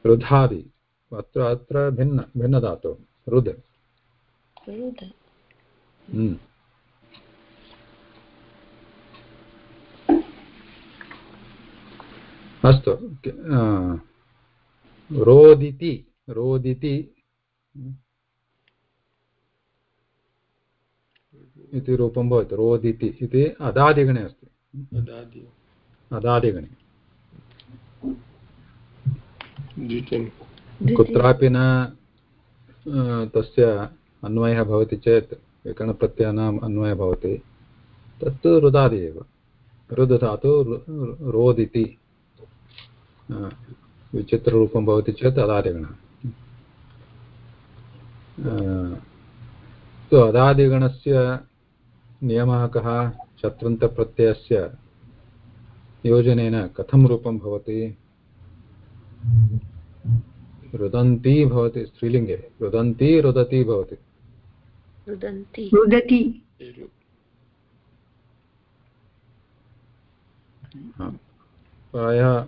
रुधादि अत्र अत्र भिन्न भिन्नधातुः रुद् रुद हम्म। अस्तु रोदिति रोदिति। इति रूपं भवति रोदिति इति अदादिगणे अस्ति। अदादिगणे। कुत्रापि न तस्य अन्वयः भवति चेत् विकरणप्रत्ययानाम् अन्वयः भवति। तत्तु रुदादि एव। रुद् धातु रु- रु- रोदिति। विचित्ररूपं भवति चेत् अदादिगणः। तु अदादिगणस्य नियमः कः शत्रन्तप्रत्ययस्य योजनेन कथं रूपं भवति? रुदन्ती भवति स्त्रीलिङ्गे। रुदन्ती रुदती भवति। रुदति। प्रायः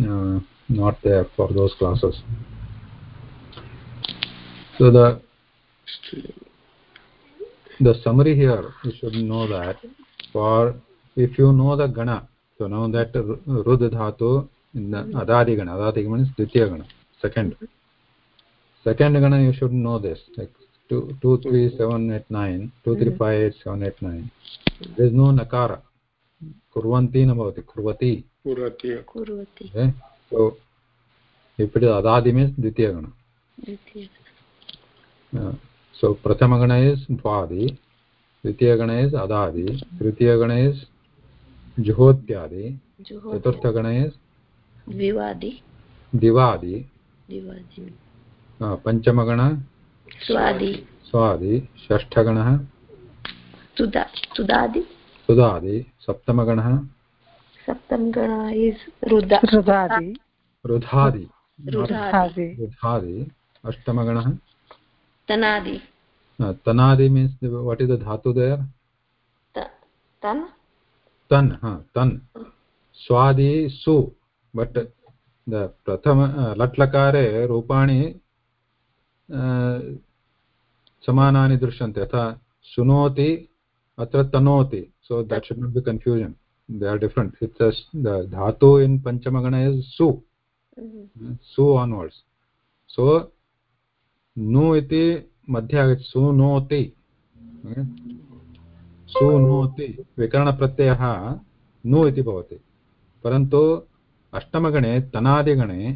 Uh, not there for those classes. So the the summary here you should know that for if you know the gana so know that rud dhatu in the adadi gana adadi means ditiya gana second. Second gana you should know this like 2 2 3 7 8 9 2 3 5 8 7 8 9 there is no nakara. Kurvanti na bhavati kurvati. अदादिमे द्वितीय गण सो प्रथम गण स्वादि द्वितीय गण अदादि तृतीय गणेश जुहोत्यादि चतुर्थ गण द्विवादि दिवादि पंचम गण स्वादि स्वादि ष्ठ गण सुदादि सुदादि सप्तम गण सप्तम गण इज़ द धातु देयर तन? प्रथम लट्लकारे रूपाणि समानानि दृश्यन्ते। यथा सुनोति अत्र तनोति। So that should not be confusion they are different. It's a, the dhatu in panchamagana is su. Su onwards. So nu iti मध्ये आगच्छति सुनोति सुनोति विकरणप्रत्ययः नु इति भवति परन्तु अष्टमगणे तनादिगणे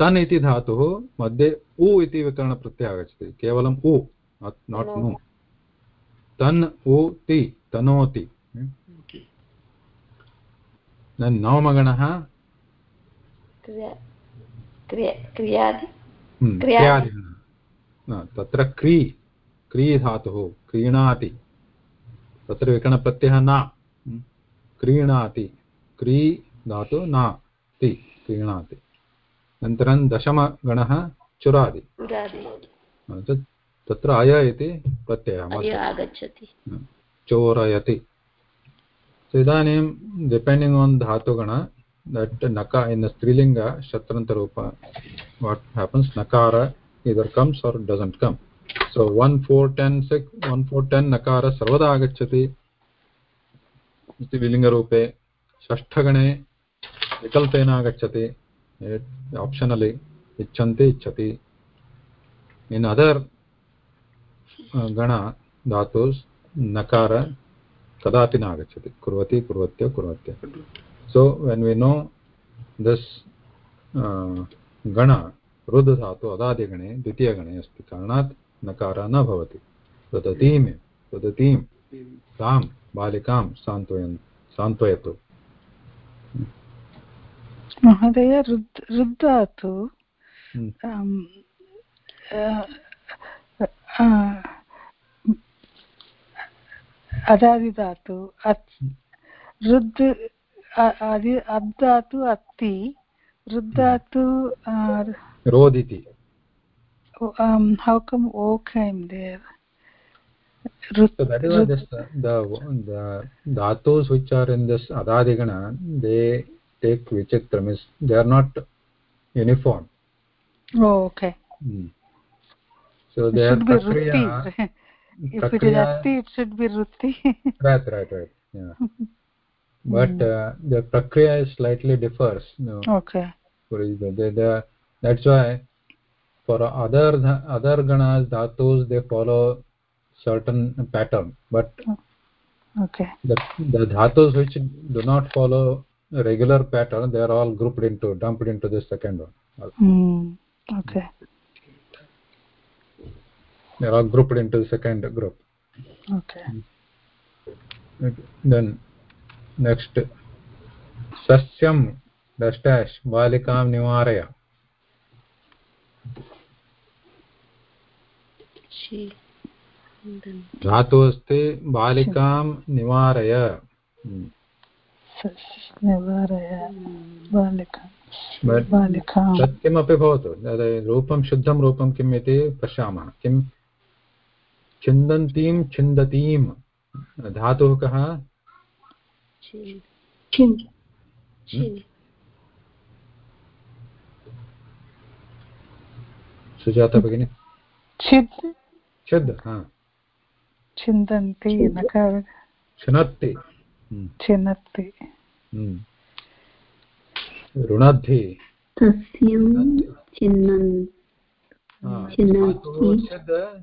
तन् इति धातुः मध्ये उ इति विकरणप्रत्ययः आगच्छति केवलम् उ नाट् नु तन् उ ति तनोति नवमगणः क्रिया क्रिया क्रियादि? हम्म, तत्र क्री क्री धातुः क्रीणाति। तत्र विकरणप्रत्ययः न। हम्म, क्रीणाति। क्री धातु न ति क्रीणाति। अनन्तरं दशमगणः चुरादि। तत्र अय इति प्रत्ययः आगच्छति। चोरयति। सो इदानीं डिपेण्डिङ्ग् आन् धातुगण दट् नकार इन् स्त्रीलिङ्ग शत्रन्तरूप वाट हेपन्स् नकार either comes or doesn't come so one four ten six one four ten नकार सर्वदा आगच्छति स्त्रीलिङ्गरूपे षष्ठगणे विकल्पेन आगच्छति आप्षनलि इच्छन्ति इच्छति इन् अदर् गण धातु नकार कदापि न आगच्छति कुर्वति कुर्वत्य कुर्वत्य। So when we know this गण रुद् धातु अदादिगणे द्वितीयगणे अस्ति। कारणात् नकारः न भवति। वदतीं वदतीं तां बालिकां सान्त्वयन् सान्त्वयतु। महोदय रुद् रुद्धातु Hmm. um, uh, uh, अदादिधातु रुद् आदि अब्धातु अस्ति रुद्धातु रोदिति how come oh came there So that is why this, uh, the the dhatus which are in this adadigana, they take vichitram. Is they are not uniform. Oh, okay. Hmm. So It their should be prakriya. If it is atti, it should be rutti. right, right, right. Yeah. But uh, the prakriya is slightly differs. No, okay. they, they that's why for other other ganas dhatus they follow certain pattern, but Okay. the the dhatus which do not follow regular pattern they are all grouped into dumped into the second one Hmm. Okay. They are grouped into the second group Okay. then next sasyam dash dash balikam nivaraya धातु अस्ति बालिकां निवारय Hmm. निवारय बालिका बालिकां भवतु रूपं शुद्धं रूपं किम् इति पश्यामः किं छिन्दन्तीं छिन्दतीं धातुः कः? सुजाता भगिनी। छिद्। छिद् हा। छिन्दन्ति छिनत्ति। हम्म, छिनत्ति। हम्म। रुणद्धि तस्यं छिद्।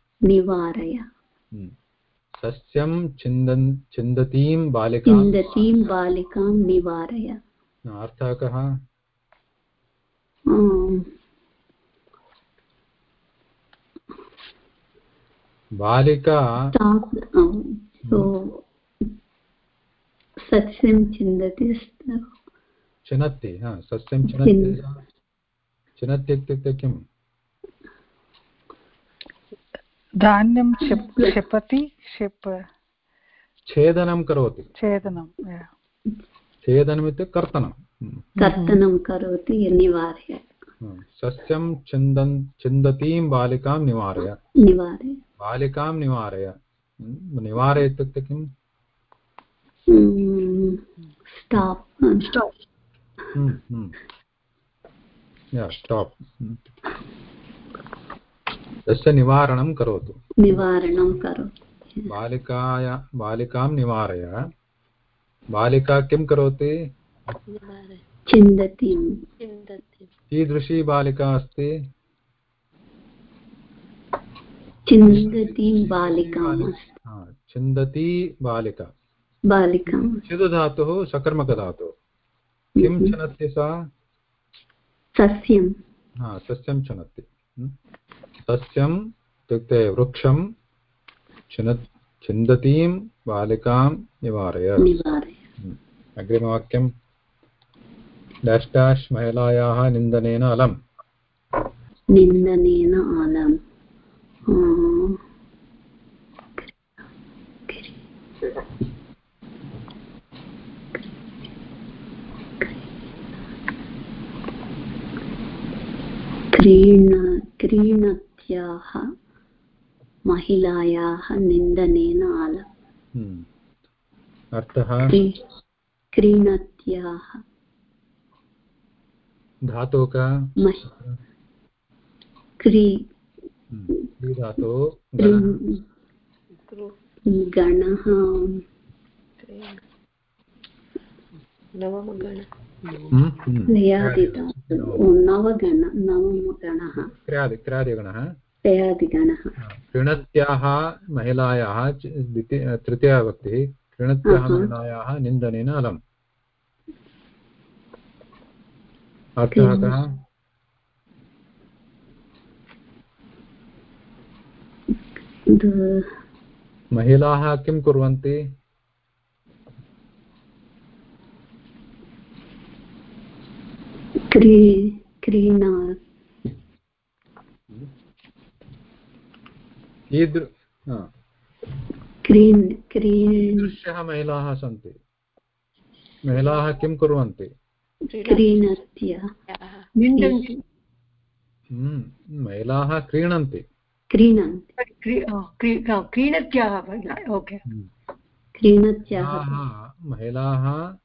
निवारय। हम्म। सस्यं छिन्दन् छिन्दतीं बालिकां छिन्दतीं बालिकां निवारय। अर्थः कः? बालिका सस्यं छिन्दति चिनत्ति सस्यं चिनत्ति चिन्- चिनत्ति इत्युक्ते किम्? धान्यं (laughs) क्षिप् क्षिपति क्षिप छेदनं करोति छेदनं yeah. छेदनमित्युक्ते कर्तनं हम्म। कर्तनं करोति निवारय हम्म। सस्यं छिन्दन् छिन्दतीं बालिकां निवारय निवारय बालिकां निवारय हम्म। निवारय इत्युक्ते किम् स्टाप् स्टाप् हम्म, हम्म। या स्टाप्। तस्य निवारणं करोतु। निवारणं करोति। बालिकाया बालिकां निवारय। बालिका किं करोति? चिन्तति कीदृशी बालिका अस्ति? छिन्दतीं बालिकाम् छिन्दती बालिका। बालिकां छिदुधातुः सकर्मकधातुः। किं छिनत्ति सा? सस्यं हा सस्यं छिनत्ति हम्म। सस्यम् इत्युक्ते वृक्षं छिन छिन्दतीं बालिकां निवारय। निवारय। अग्रिमवाक्यं डेश् डेश् महिलायाः निन्दनेन अलम्। निन्दनेन आलम् क्रीण। क्रीणत्याः महिलायाः निन्दनेन आलम् हम्म। अर्थः? क्रीणत्याः। धातुः का? क्री हम्म। गणः? क्री- नवमगण। हम्म, नवमगणः। क्रियादिगणः कृणत्याः महिलायाः द्वितीय तृतीयाविभक्तिः कृणत्याः महिलायाः निन्दनेन अलम्। अर्थः कः? महिलाः किं कुर्वन्ति? क्री क्रीणा कीदृ क्रीन् क्रीन्। कीदृश्यः महिलाः सन्ति। महिलाः किं कुर्वन्ति? हम्म, महिलाः क्रीणन्ति। क्रीणन्ति। क्री- क्री- क्रीणत्याः महिलाः महिलाः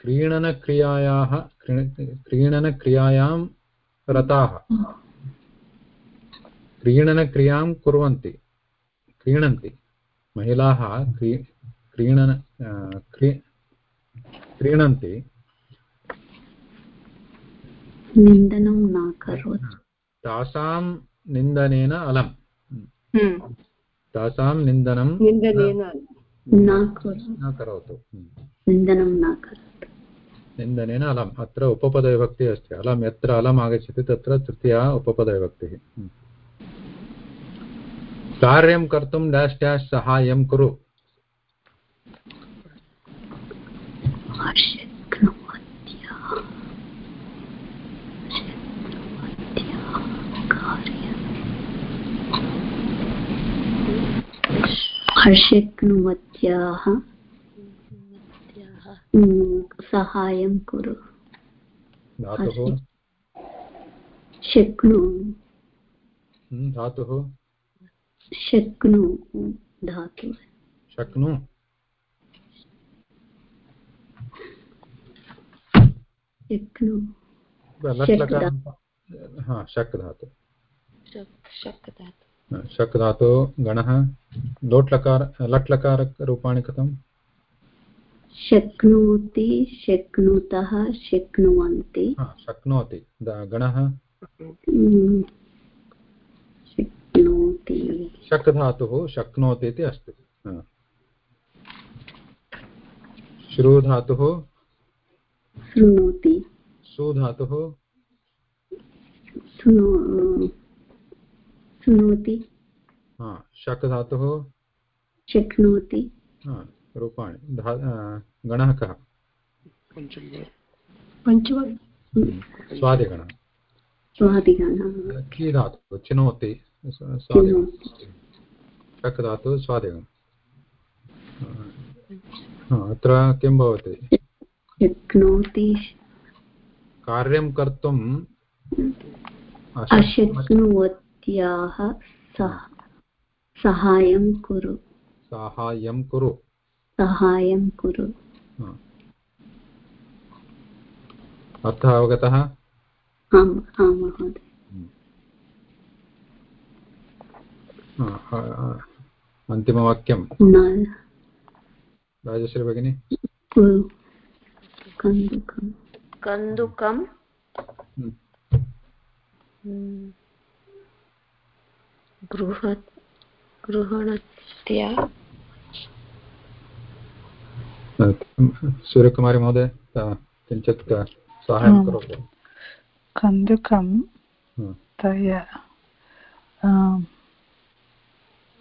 क्रीणनक्रियायाः क्रीणनक्रियायां रताः। क्रीणनक्रियाँ कुर्वन्ति। क्रीणन्ति। महिलाः क्री क्रीणन क्री क्रीणन्ति। निन्दनं न करोति। तासां निन्दनेन अलम्। हम्म, तासां निन्दनं न करोतु। हम्म। निन्दनं न करोति। निन्दनेन अलम्। अत्र उपपदविभक्तिः अस्ति। अलम् यत्र अलम् आगच्छति तत्र तृतीया उपपदविभक्तिः। हम्म। कार्यं कर्तुं डेश् डेश् सहायं कुरु। उम्, सहायं कुरु। धातुः। शक्नु हम्म, धातुः। शक्नु धातु शक्नु? शक्नु। लट् लकार हा शक् धातु। शक् धातु। शक् धातु गणः लोट्लकार लट्लकाररूपाणि कथं शक्नोति शक्नुतः शक्नुवन्ति। शक्नोति। गणः? हम्म, शक्नोति शक् धातुः शक्नोति इति अस्ति। हा। श्रु धातुः शृणोति सु धातुः शृणोति शक् धातुः शक्नोति। रूपाणि। गणः कः? स्वादिगणः। स्वादिगणः। की धातुः चिनोति। चिनोति धातुः अत्र किं भवति शक्नोति कार्यं कर्तुं अशक्- अशक्नुवत्याः कुरु साहाय्यं कुरु सहायं कुरु अर्थः अवगतः आम् आं महोदय हा, हा, हा। अन्तिमवाक्यं न राजश्री भगिनी कन्दुकं कन्दुकं गृह गृहणत्या सूर्यकुमारी महोदय किञ्चित् साहाय्यं करोतु कन्दुकं. तया आम्, आ,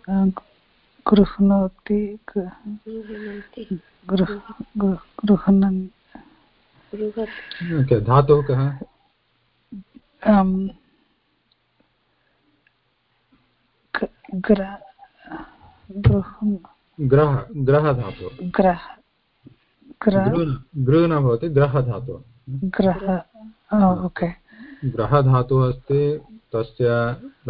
गृह्णोति गृह्णन् धातुः कः? आम्, ग- ग्र गृह्ण ग्रह ग्रहधातुः। ग्रह ग्र गृह न भवति ग्रहधातुः। ग्रह ओ, ओके। ग्रहधातुः अस्ति तस्य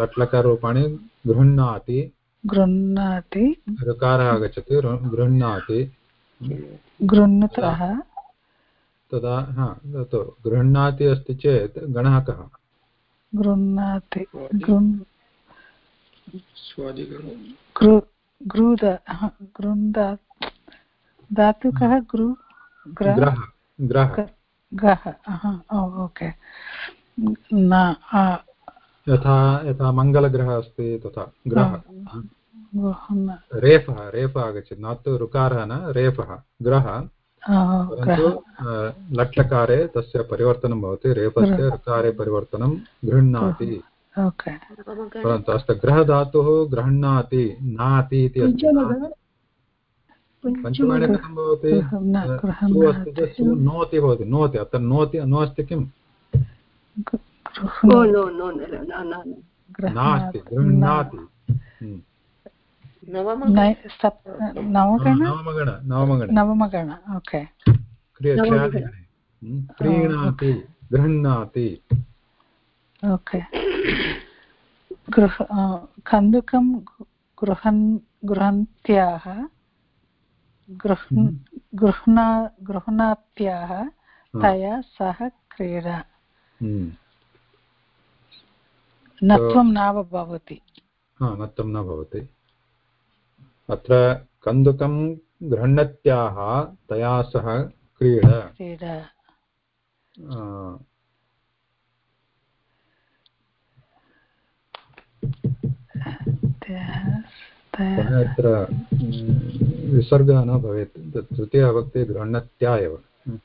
लट्लकाररूपाणि गृह्णाति। गृह्णाति। ऋकारः आगच्छति गृह्णाति। गृह्णतः। तदा हा तत् गृह्णाति अस्ति चेत् गणः कः? गृह्णाति धातु कः? गृ ग्र ग्रह ग्रह। ओके। न आ, यथा यथा मङ्गलग्रहः अस्ति तथा ग्रह। रेफः रेफः आगच्छति न तु ऋकारः न रेफः ग्रह। परन्तु लट्लकारे तस्य परिवर्तनं भवति रेफस्य ऋकारे। परिवर्तनं गृह्णाति। परन्तु अस्य ग्रहधातुः गृह्णाति नाति इति अस्ति पञ्चमगण कथं भवति? अस्ति चेत् नोति भवति नोति अत्र नोति नो अस्ति किं ग- ओ गृह्ण नो नो न न न न नास्ति गृह्णाति। नवमगण ओके गृह्णाति ओके गृह कन्दुकं गृहन् गृहन्त्याः गृह्ण गृह्णा गृह्णात्याः तया सह क्रीडा। नत्वं भवति। हा न भवति। अत्र कन्दुकं गृह्णत्याः तया सह क्रीड। अत्र विसर्गः न भवेत्। तत् तृतीयभक्ति गृह्णत्या एव। हम्म।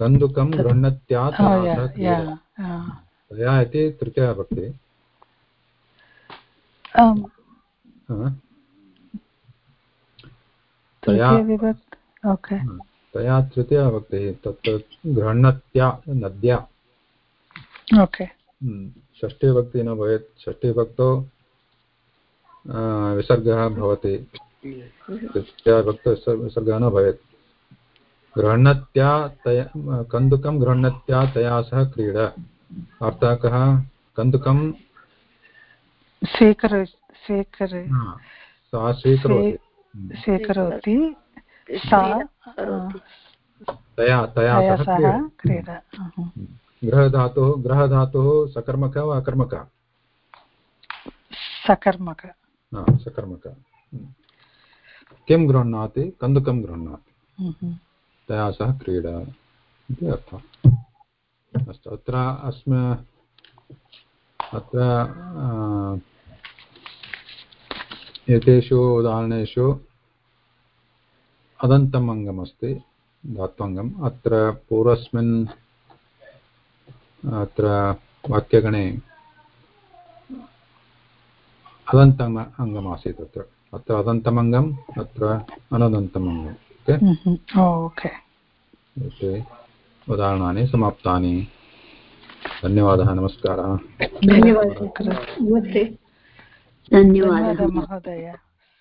कन्दुकं गृह्णत्या तया इति तृतीयभक्ति Um, हा। तया तृतीयविभक् ओके हा, तया तत् गृह्णत्या नद्या ओके षष्ठीभक्तिः न भवेत् षष्ठीभक्तौ विसर्गः भवति तृतीयाभक्तौ विसर्- विसर्गः न भवेत् गृह्णत्या तया कन्दुकं गृह्णत्या तया सह क्रीड अर्थः कः? कन्दुकं? स्वीकर स्वीकर सा स्वीकरोति स्वीकरोति सा तया तया तया सह सह क्रीडा अहं। गृहधातुः गृहधातुः सकर्मकः वा अकर्मकः सकर्मक। हा, सकर्मक। हम्म। किं गृह्णाति? कन्दुकं गृह्णाति। हम्म, तया सह क्रीडा इति अर्थः। अस्तु अत्र अस्म अत्र एतेषु उदाहरणेषु अदन्तम् अङ्गमस्ति धात्वङ्गम्। अत्र पूर्वस्मिन् अत्र वाक्यगणे अदन्तम् अङ्गमासीत् अत्र। अत्र अदन्तमङ्गम् अत्र अनदन्तम् अङ्गम् ओके? हम्म, ओके। एते उदाहरणानि समाप्तानि। धन्यवादः नमस्कारः। धन्यवादः। धन्यवादः महोदय।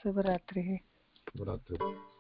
शुभरात्रिः। शुभरात्रिः।